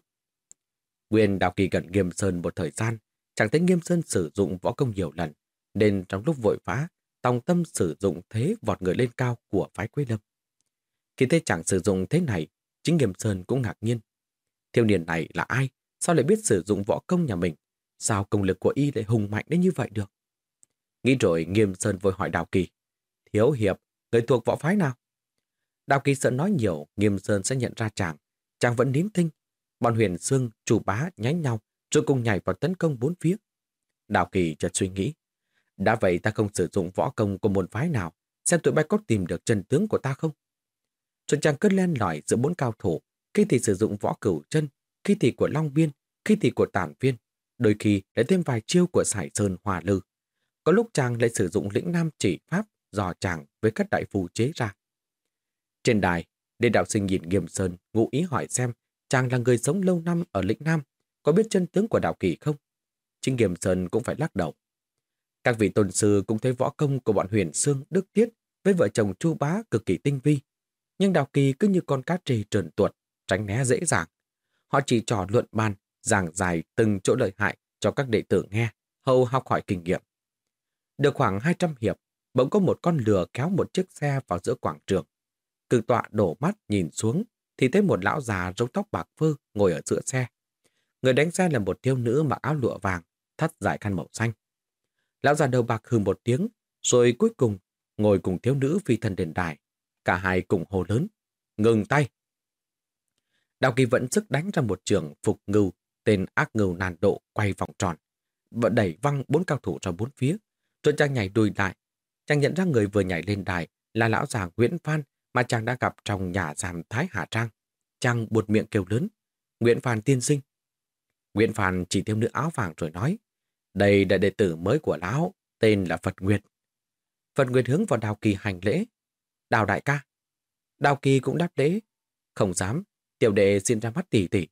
Nguyên Đào Kỳ gần Nghiêm Sơn một thời gian, chẳng thấy Nghiêm Sơn sử dụng võ công nhiều lần, nên trong lúc vội vã, tòng tâm sử dụng thế vọt người lên cao của phái Quế Lâm. Khi thấy chàng sử dụng thế này, chính Nghiêm Sơn cũng ngạc nhiên. Thiếu niên này là ai? Sao lại biết sử dụng võ công nhà mình? Sao công lực của y lại hùng mạnh đến như vậy được? Nghĩ rồi Nghiêm Sơn vội hỏi Đào Kỳ. Thiếu hiệp, người thuộc võ phái nào? Đào Kỳ sợ nói nhiều, Nghiêm Sơn sẽ nhận ra chàng. Chàng vẫn nín thinh. Bọn huyền xương, chủ bá nháy nhau, rồi cùng nhảy vào tấn công bốn phía. Đào Kỳ chợt suy nghĩ. Đã vậy ta không sử dụng võ công của môn phái nào, xem tụi bay có tìm được chân tướng của ta không? Rồi chàng cất len lỏi giữa bốn cao thủ, khi thì sử dụng võ cửu chân, khi thì của Long Biên, khi thì của Tản Viên, đôi khi lại thêm vài chiêu của Sải Sơn Hòa Lư. Có lúc chàng lại sử dụng lĩnh nam chỉ pháp dò chàng với các đại phù chế ra. Trên đài, Lê Đạo Sinh nhìn Nghiêm Sơn ngụ ý hỏi xem chàng là người sống lâu năm ở lĩnh Nam, có biết chân tướng của đạo kỳ không? Chính Nghiêm Sơn cũng phải lắc đầu. Các vị tôn sư cũng thấy võ công của bọn huyền Sương Đức Tiết với vợ chồng Chu Bá cực kỳ tinh vi. Nhưng đạo kỳ cứ như con cá trì trườn tuột, tránh né dễ dàng. Họ chỉ trò luận bàn, giảng dài từng chỗ lợi hại cho các đệ tử nghe, hầu học hỏi kinh nghiệm. Được khoảng 200 hiệp, bỗng có một con lừa kéo một chiếc xe vào giữa quảng trường. Cự tọa đổ mắt nhìn xuống, thì thấy một lão già râu tóc bạc phơ ngồi ở giữa xe. Người đánh xe là một thiếu nữ mặc áo lụa vàng, thắt dài khăn màu xanh. Lão già đầu bạc hừ một tiếng, rồi cuối cùng ngồi cùng thiếu nữ phi thần đền đài. Cả hai cùng hồ lớn, ngừng tay. Đào Kỳ vẫn sức đánh ra một trường phục ngưu, tên ác ngưu nàn độ quay vòng tròn, và đẩy văng bốn cao thủ ra bốn phía, rồi chàng nhảy đùi lại. Chàng nhận ra người vừa nhảy lên đài là lão già Nguyễn Phan mà chàng đã gặp trong nhà giam Thái Hà Trang. Chàng buột miệng kêu lớn, Nguyễn Phan tiên sinh. Nguyễn Phan chỉ thêm nữ áo vàng rồi nói, đây là đệ tử mới của lão, tên là Phật Nguyệt. Phật Nguyệt hướng vào Đào Kỳ hành lễ. Đào đại ca. Đào Kỳ cũng đáp lễ. Không dám, tiểu đệ xin ra mắt tỷ tỷ.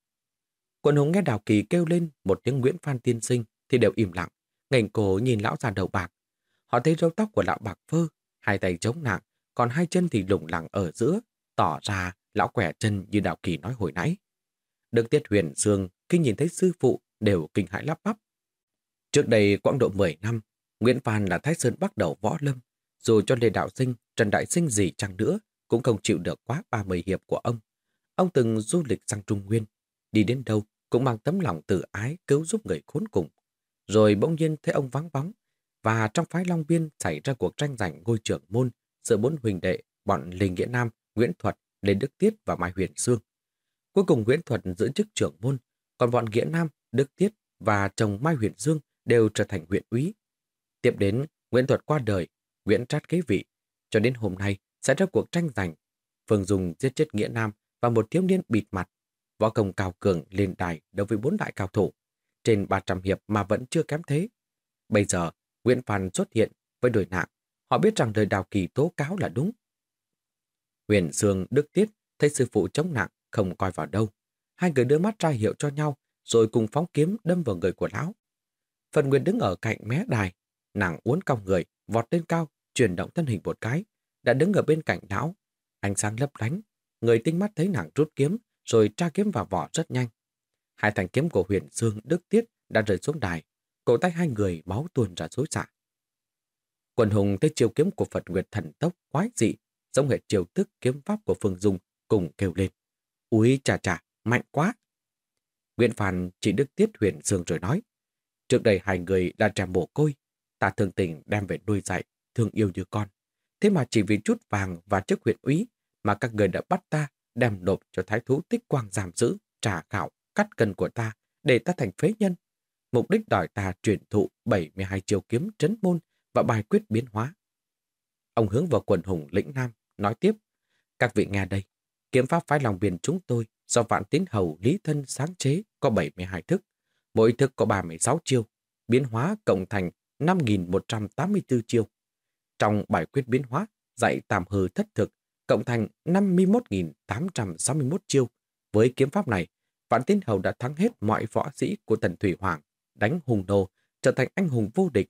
Quân hùng nghe Đào Kỳ kêu lên một tiếng Nguyễn Phan tiên sinh thì đều im lặng, ngành cổ nhìn lão già đầu bạc. Họ thấy râu tóc của lão bạc phơ, hai tay chống nặng, còn hai chân thì lủng lẳng ở giữa, tỏ ra lão quẻ chân như Đào Kỳ nói hồi nãy. Đức Tiết Huyền Dương khi nhìn thấy sư phụ đều kinh hãi lắp bắp. Trước đây quãng độ 10 năm, Nguyễn Phan là Thái Sơn bắt đầu võ lâm. Dù cho Lê Đạo Sinh, Trần Đại Sinh gì chăng nữa, cũng không chịu được quá 30 hiệp của ông. Ông từng du lịch sang Trung Nguyên, đi đến đâu cũng mang tấm lòng tự ái cứu giúp người khốn cùng. Rồi bỗng nhiên thấy ông vắng bóng, và trong phái Long Biên xảy ra cuộc tranh giành ngôi trưởng môn giữa bốn huỳnh đệ bọn Linh Nghĩa Nam, Nguyễn Thuật, Lê Đức Tiết và Mai Huyền Sương. Cuối cùng Nguyễn Thuật giữ chức trưởng môn, còn bọn Nghĩa Nam, Đức Tiết và chồng Mai Huyền Dương đều trở thành huyện úy. Tiếp đến, Nguyễn Thuật qua đời, Nguyễn Trát kế vị, cho đến hôm nay sẽ ra cuộc tranh giành. Phương Dung giết chết Nghĩa Nam và một thiếu niên bịt mặt. Võ công cao cường lên đài đối với bốn đại cao thủ. Trên 300 hiệp mà vẫn chưa kém thế. Bây giờ, Nguyễn Phan xuất hiện với đồi nạn. Họ biết rằng lời đào kỳ tố cáo là đúng. Huyền Sương, Đức Tiết thấy sư phụ chống nặng, không coi vào đâu. Hai người đưa mắt ra hiệu cho nhau, rồi cùng phóng kiếm đâm vào người của lão. Phần Nguyên đứng ở cạnh mé đài, nàng uốn cong người, vọt lên cao, chuyển động thân hình một cái, đã đứng ở bên cạnh lão. Ánh sáng lấp lánh, người tinh mắt thấy nàng rút kiếm, rồi tra kiếm vào vỏ rất nhanh. Hai thanh kiếm của huyền Dương Đức Tiết đã rơi xuống đài, cổ tay hai người máu tuôn ra xối xả. Quần hùng thấy chiêu kiếm của Phật Nguyệt thần tốc quái dị, giống hệ chiêu thức kiếm pháp của Phương Dung cùng kêu lên. Úi chà chà, mạnh quá! Nguyễn Phan chỉ Đức Tiết huyền Dương rồi nói. Trước đây hai người là trẻ mồ côi, ta thường tình đem về nuôi dạy, thương yêu như con. Thế mà chỉ vì chút vàng và chức huyện úy mà các người đã bắt ta đem nộp cho thái thú tích quang giam giữ, trả khảo, cắt cân của ta để ta thành phế nhân. Mục đích đòi ta truyền thụ 72 chiêu kiếm trấn môn và bài quyết biến hóa. Ông hướng vào quần hùng lĩnh Nam, nói tiếp. Các vị nghe đây, kiếm pháp phái lòng biển chúng tôi do vạn tín hầu lý thân sáng chế có 72 thức. Mỗi thức có 36 chiêu, biến hóa cộng thành 5.184 chiêu. Trong bài quyết biến hóa, dạy tạm hư thất thực, cộng thành 51.861 chiêu. Với kiếm pháp này, Vạn Tín Hầu đã thắng hết mọi võ sĩ của Tần Thủy Hoàng, đánh hùng nô, trở thành anh hùng vô địch.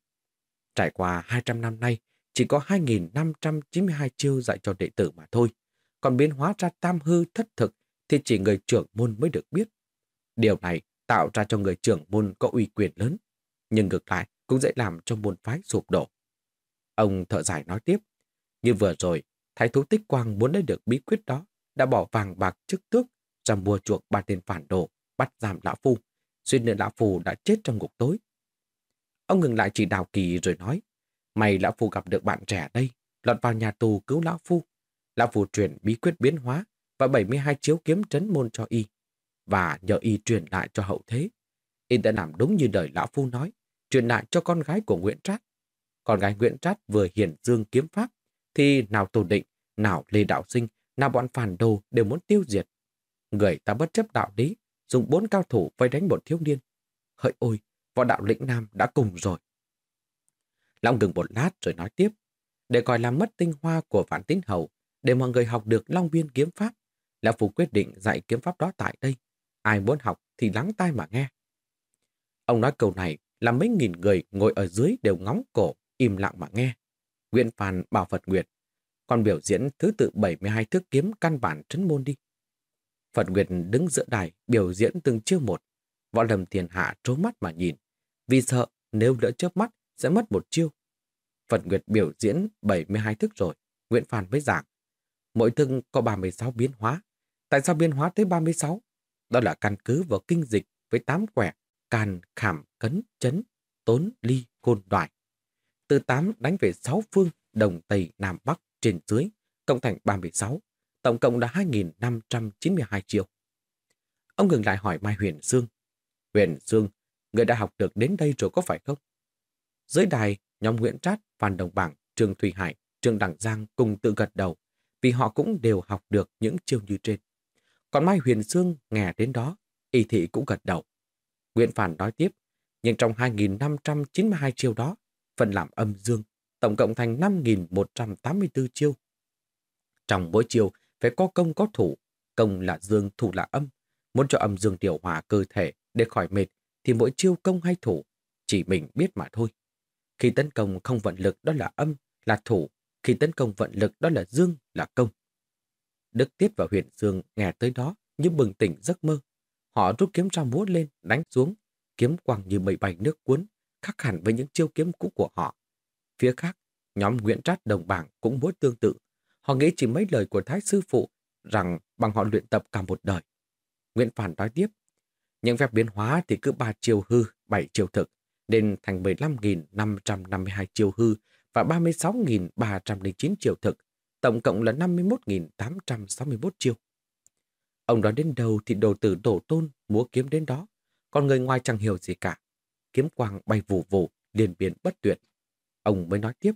Trải qua 200 năm nay, chỉ có 2.592 chiêu dạy cho đệ tử mà thôi. Còn biến hóa ra tam hư thất thực thì chỉ người trưởng môn mới được biết. Điều này tạo ra cho người trưởng môn có uy quyền lớn, nhưng ngược lại cũng dễ làm cho môn phái sụp đổ. Ông thợ giải nói tiếp, như vừa rồi, Thái thú Tích Quang muốn lấy được bí quyết đó, đã bỏ vàng bạc chức tước ra mua chuộc ba tên phản đồ, bắt giam Lão Phu. Xuyên nữa Lão Phu đã chết trong ngục tối. Ông ngừng lại chỉ đào kỳ rồi nói, mày Lão Phu gặp được bạn trẻ đây, lọt vào nhà tù cứu Lão Phu. Lão Phu truyền bí quyết biến hóa và 72 chiếu kiếm trấn môn cho y, và nhờ y truyền lại cho hậu thế. Y đã làm đúng như đời Lão Phu nói, truyền lại cho con gái của Nguyễn Trát. Con gái Nguyễn Trát vừa hiển dương kiếm pháp, thì nào Tô Định, nào Lê Đạo Sinh, nào bọn phản đồ đều muốn tiêu diệt. Người ta bất chấp đạo lý, dùng bốn cao thủ vây đánh một thiếu niên. Hỡi ôi, võ đạo lĩnh nam đã cùng rồi. Long ngừng một lát rồi nói tiếp, để coi làm mất tinh hoa của vạn tín hầu, để mọi người học được Long Biên kiếm pháp. Lão Phu quyết định dạy kiếm pháp đó tại đây. Ai muốn học thì lắng tai mà nghe. Ông nói câu này làm mấy nghìn người ngồi ở dưới đều ngóng cổ, im lặng mà nghe. Nguyện Phan bảo Phật Nguyệt, còn biểu diễn thứ tự 72 thước kiếm căn bản trấn môn đi. Phật Nguyệt đứng giữa đài biểu diễn từng chiêu một. Võ lâm thiền hạ trố mắt mà nhìn, vì sợ nếu lỡ chớp mắt sẽ mất một chiêu. Phật Nguyệt biểu diễn 72 thức rồi, Nguyễn Phan mới giảng. Mỗi thức có 36 biến hóa. Tại sao biến hóa tới 36? Đó là căn cứ vào kinh dịch với 8 quẻ, càn, khảm, cấn, chấn, tốn, ly, khôn, đoại. Từ 8 đánh về 6 phương, đồng, tây, nam, bắc, trên dưới, cộng thành 36. Tổng cộng là 2.592 triệu. Ông ngừng lại hỏi Mai Huyền Sương. Huyền Sương, người đã học được đến đây rồi có phải không? Dưới đài, nhóm Nguyễn Trát, Phan Đồng Bảng, Trương Thủy Hải, Trương Đằng Giang cùng tự gật đầu, vì họ cũng đều học được những chiêu như trên. Còn Mai Huyền Sương nghe đến đó, y thị cũng gật đầu. Nguyễn Phản nói tiếp, nhưng trong 2.592 chiêu đó, phần làm âm dương, tổng cộng thành 5.184 chiêu. Trong mỗi chiêu phải có công có thủ, công là dương, thủ là âm. Muốn cho âm dương điều hòa cơ thể để khỏi mệt thì mỗi chiêu công hay thủ chỉ mình biết mà thôi. Khi tấn công không vận lực đó là âm, là thủ. Khi tấn công vận lực đó là dương, là công. Đức Tiết và Huyền Dương nghe tới đó như bừng tỉnh giấc mơ. Họ rút kiếm ra múa lên, đánh xuống. Kiếm quăng như mây bay nước cuốn, khác hẳn với những chiêu kiếm cũ của họ. Phía khác, nhóm Nguyễn Trát đồng bảng cũng múa tương tự. Họ nghĩ chỉ mấy lời của Thái Sư Phụ rằng bằng họ luyện tập cả một đời. Nguyễn Phản nói tiếp, những phép biến hóa thì cứ ba chiều hư, bảy chiều thực, nên thành 15.552 chiều hư và 36.309 chiều thực, tổng cộng là 51.861 chiều Ông nói đến đâu thì đồ tử tổ tôn múa kiếm đến đó, còn người ngoài chẳng hiểu gì cả. Kiếm quang bay vù vù, liền biến bất tuyệt. Ông mới nói tiếp,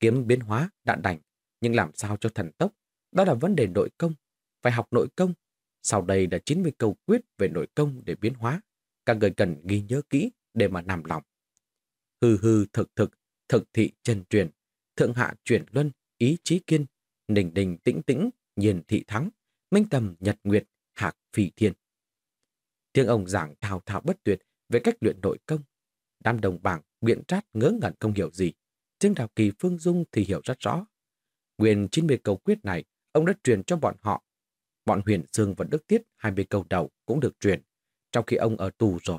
kiếm biến hóa đã đành, nhưng làm sao cho thần tốc, đó là vấn đề nội công. Phải học nội công. Sau đây là 90 câu quyết về nội công để biến hóa. Các người cần ghi nhớ kỹ để mà nằm lòng. Hư hư thực thực, thực thị chân truyền, thượng hạ chuyển luân, ý chí kiên, đình đình tĩnh tĩnh, nhiên thị thắng, minh tầm nhật nguyệt, hạc phi thiên. Tiếng ông giảng thao thao bất tuyệt về cách luyện nội công. Đám đồng bảng, biện trát ngớ ngẩn không hiểu gì. Trương Đào Kỳ Phương Dung thì hiểu rất rõ. Nguyên 90 câu quyết này, ông đã truyền cho bọn họ. Bọn huyền Dương và Đức Tiết 20 câu đầu cũng được truyền, trong khi ông ở tù rồi.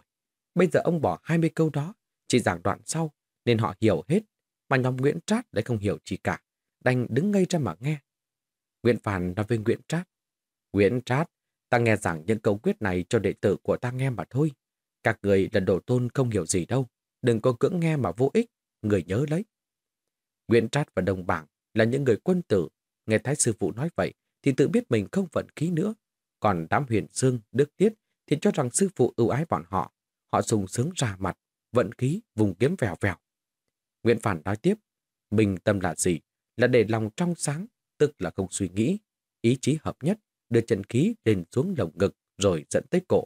Bây giờ ông bỏ 20 câu đó, chỉ giảng đoạn sau, nên họ hiểu hết, mà nhóm Nguyễn Trát lại không hiểu gì cả, đành đứng ngay ra mà nghe. Nguyễn Phàn nói với Nguyễn Trát, Nguyễn Trát, ta nghe giảng những câu quyết này cho đệ tử của ta nghe mà thôi. Các người là đồ tôn không hiểu gì đâu, đừng có cưỡng nghe mà vô ích, người nhớ lấy. Nguyễn Trát và đồng bảng là những người quân tử, nghe Thái Sư Phụ nói vậy thì tự biết mình không vận khí nữa. Còn đám huyền dương, đức tiết thì cho rằng Sư Phụ ưu ái bọn họ. Họ sùng sướng ra mặt, vận khí, vùng kiếm vèo vèo. Nguyễn Phản nói tiếp, mình tâm là gì? Là để lòng trong sáng, tức là không suy nghĩ, ý chí hợp nhất, đưa chân khí lên xuống lồng ngực rồi dẫn tới cổ.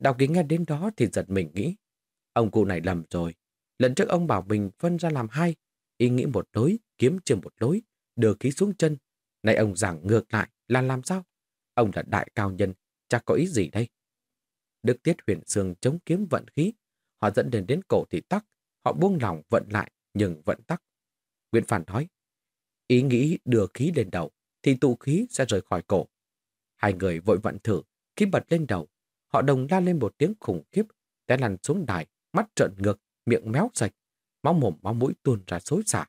Đào ký nghe đến đó thì giật mình nghĩ, ông cụ này lầm rồi. Lần trước ông bảo mình phân ra làm hai, ý nghĩ một lối, kiếm chưa một lối, đưa khí xuống chân. Này ông giảng ngược lại là làm sao? Ông là đại cao nhân, chắc có ý gì đây? Đức Tiết huyền sương chống kiếm vận khí. Họ dẫn đến đến cổ thì tắc, họ buông lỏng vận lại nhưng vẫn tắc. Nguyễn Phản nói, ý nghĩ đưa khí lên đầu thì tụ khí sẽ rời khỏi cổ. Hai người vội vận thử, khi bật lên đầu, họ đồng la lên một tiếng khủng khiếp, té lăn xuống đài, mắt trợn ngược, miệng méo sạch, máu mồm máu mũi tuôn ra xối xả.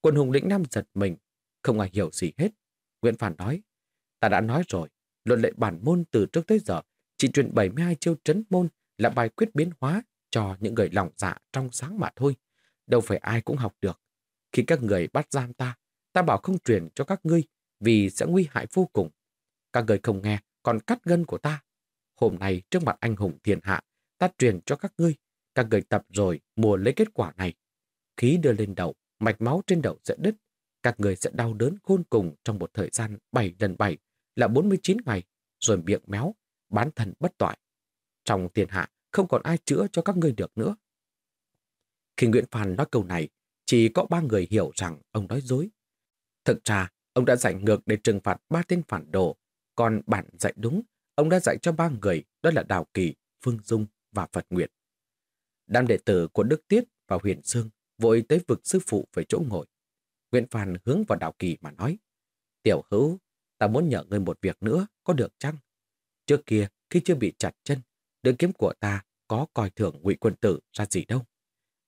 Quân hùng lĩnh nam giật mình, không ai hiểu gì hết. Nguyễn Phản nói, ta đã nói rồi, luận lệ bản môn từ trước tới giờ chỉ truyền 72 chiêu trấn môn là bài quyết biến hóa cho những người lòng dạ trong sáng mà thôi. Đâu phải ai cũng học được. Khi các người bắt giam ta, ta bảo không truyền cho các ngươi vì sẽ nguy hại vô cùng. Các người không nghe, còn cắt gân của ta. Hôm nay trước mặt anh hùng thiên hạ, ta truyền cho các ngươi. Các người tập rồi mùa lấy kết quả này. Khí đưa lên đầu, mạch máu trên đầu sẽ đứt. Các người sẽ đau đớn khôn cùng trong một thời gian 7 lần 7 là 49 ngày, rồi miệng méo, bán thần bất toại. Trong tiền hạ, không còn ai chữa cho các ngươi được nữa. Khi Nguyễn Phan nói câu này, chỉ có ba người hiểu rằng ông nói dối. Thực ra, ông đã dạy ngược để trừng phạt ba tên phản đồ, còn bản dạy đúng, ông đã dạy cho ba người, đó là Đào Kỳ, Phương Dung và Phật Nguyệt. Đám đệ tử của Đức Tiết và Huyền Dương vội tới vực sư phụ về chỗ ngồi. Nguyễn Phan hướng vào Đào Kỳ mà nói, Tiểu hữu, ta muốn nhờ ngươi một việc nữa, có được chăng? Trước kia, khi chưa bị chặt chân, đường kiếm của ta có coi thường ngụy quân tử ra gì đâu.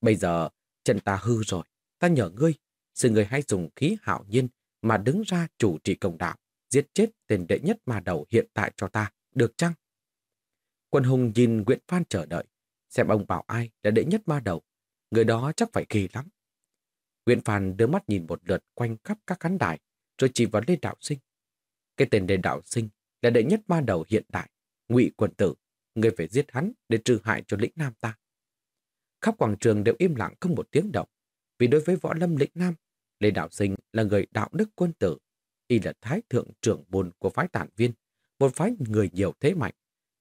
Bây giờ, chân ta hư rồi, ta nhờ ngươi, sự người hãy dùng khí hạo nhiên mà đứng ra chủ trì công đạo, giết chết tên đệ nhất ma đầu hiện tại cho ta, được chăng? Quân hùng nhìn Nguyễn Phan chờ đợi, xem ông bảo ai là đệ nhất ma đầu. Người đó chắc phải kỳ lắm. Nguyễn Phan đưa mắt nhìn một lượt quanh khắp các khán đài, rồi chỉ vào Lê Đạo Sinh. Cái tên Lê Đạo Sinh là đệ nhất ma đầu hiện đại, ngụy quân tử, người phải giết hắn để trừ hại cho lĩnh nam ta. Khắp quảng trường đều im lặng không một tiếng động, vì đối với võ lâm lĩnh nam, Lê Đạo Sinh là người đạo đức quân tử, y là thái thượng trưởng môn của phái tản viên, một phái người nhiều thế mạnh.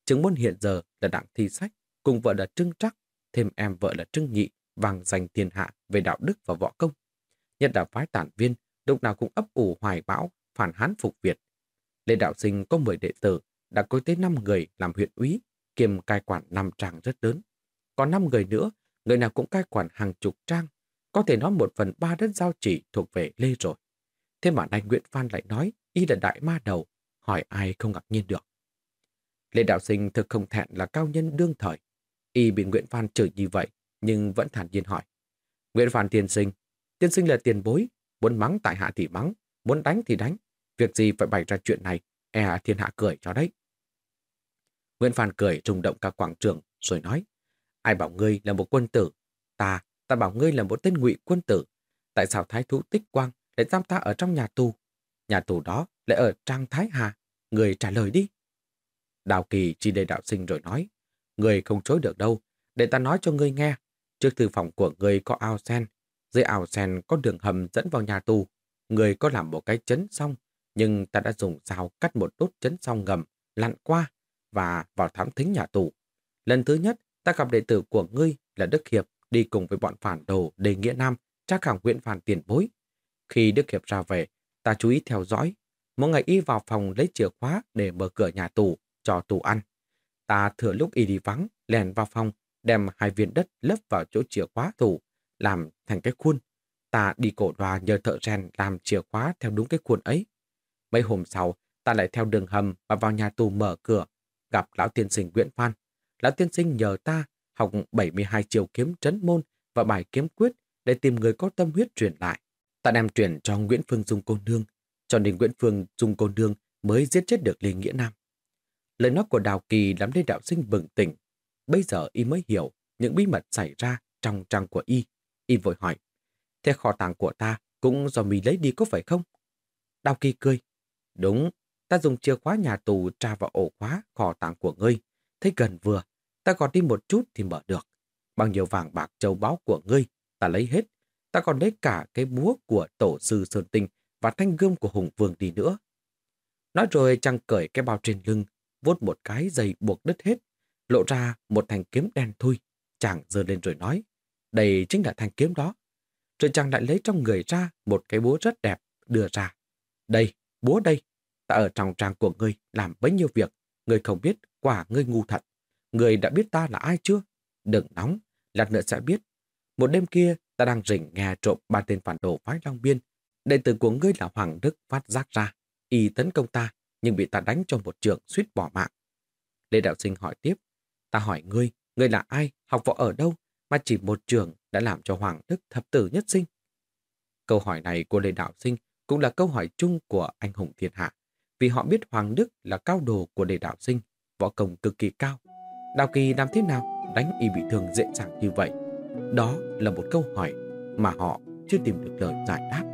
Chứng môn hiện giờ là đặng thi sách, cùng vợ là Trưng Trắc, thêm em vợ là Trưng Nhị, vàng giành thiên hạ về đạo đức và võ công. Nhất là phái tản viên, lúc nào cũng ấp ủ hoài bão, phản hán phục Việt. Lê Đạo Sinh có 10 đệ tử, đã có tới 5 người làm huyện úy, kiêm cai quản năm trang rất lớn. Còn 5 người nữa, người nào cũng cai quản hàng chục trang, có thể nói một phần ba đất giao chỉ thuộc về Lê rồi. Thế mà nay Nguyễn Phan lại nói y là đại ma đầu, hỏi ai không ngạc nhiên được. Lê Đạo Sinh thực không thẹn là cao nhân đương thời. Y bị Nguyễn Phan chửi như vậy, nhưng vẫn thản nhiên hỏi. Nguyễn Phan tiên sinh, tiên sinh là tiền bối, muốn mắng tại hạ thì mắng, muốn đánh thì đánh. Việc gì phải bày ra chuyện này, e à, thiên hạ cười cho đấy. Nguyễn Phan cười rung động cả quảng trường, rồi nói, ai bảo ngươi là một quân tử? Ta, ta bảo ngươi là một tên ngụy quân tử. Tại sao Thái Thú Tích Quang lại giam ta ở trong nhà tù? Nhà tù đó lại ở Trang Thái Hà. Người trả lời đi. Đào Kỳ chỉ đề đạo sinh rồi nói, người không chối được đâu, để ta nói cho ngươi nghe. Trước thư phòng của ngươi có ao sen, dưới ao sen có đường hầm dẫn vào nhà tù. Người có làm một cái chấn xong, nhưng ta đã dùng dao cắt một đốt chấn xong ngầm, lặn qua và vào thám thính nhà tù. Lần thứ nhất, ta gặp đệ tử của ngươi là Đức Hiệp đi cùng với bọn phản đồ đề nghĩa Nam tra khảo nguyện phản tiền bối. Khi Đức Hiệp ra về, ta chú ý theo dõi. Một ngày y vào phòng lấy chìa khóa để mở cửa nhà tù, cho tù ăn. Ta thừa lúc y đi vắng, lèn vào phòng, đem hai viên đất lấp vào chỗ chìa khóa tù, làm thành cái khuôn. Ta đi cổ đoà nhờ thợ rèn làm chìa khóa theo đúng cái khuôn ấy. Mấy hôm sau, ta lại theo đường hầm và vào nhà tù mở cửa, gặp lão tiên sinh Nguyễn Phan. Lão tiên sinh nhờ ta học 72 chiều kiếm trấn môn và bài kiếm quyết để tìm người có tâm huyết truyền lại. Ta đem truyền cho Nguyễn Phương Dung cô nương, cho nên Nguyễn Phương Dung cô nương mới giết chết được Lê Nghĩa Nam. Lời nói của Đào Kỳ làm nên Đạo Sinh bừng tỉnh. Bây giờ y mới hiểu những bí mật xảy ra trong trang của y. Y vội hỏi, thế kho tàng của ta cũng do mì lấy đi có phải không? Đào Kỳ cười, đúng, ta dùng chìa khóa nhà tù tra vào ổ khóa kho tàng của ngươi. Thấy gần vừa, ta còn đi một chút thì mở được. Bao nhiêu vàng bạc châu báu của ngươi, ta lấy hết. Ta còn lấy cả cái búa của tổ sư Sơn Tinh và thanh gươm của Hùng Vương đi nữa. Nói rồi chàng cởi cái bao trên lưng, vuốt một cái dây buộc đứt hết, lộ ra một thanh kiếm đen thui. Chàng giơ lên rồi nói, đây chính là thanh kiếm đó. Rồi chàng lại lấy trong người ra một cái búa rất đẹp, đưa ra. Đây, búa đây, ta ở trong trang của ngươi làm bấy nhiêu việc, ngươi không biết quả ngươi ngu thật. Ngươi đã biết ta là ai chưa? Đừng nóng, lát nữa sẽ biết. Một đêm kia, ta đang rình nghe trộm ba tên phản đồ phái Long Biên. Đệ tử của ngươi là Hoàng Đức phát giác ra, y tấn công ta, nhưng bị ta đánh cho một trường suýt bỏ mạng. Lê Đạo Sinh hỏi tiếp, ta hỏi ngươi, ngươi là ai, học võ ở đâu, mà chỉ một trường đã làm cho Hoàng Đức thập tử nhất sinh? Câu hỏi này của Lê Đạo Sinh cũng là câu hỏi chung của anh hùng thiên hạ, vì họ biết Hoàng Đức là cao đồ của Lê Đạo Sinh, võ công cực kỳ cao. Đào Kỳ làm thế nào đánh y bị thương dễ dàng như vậy? Đó là một câu hỏi mà họ chưa tìm được lời giải đáp.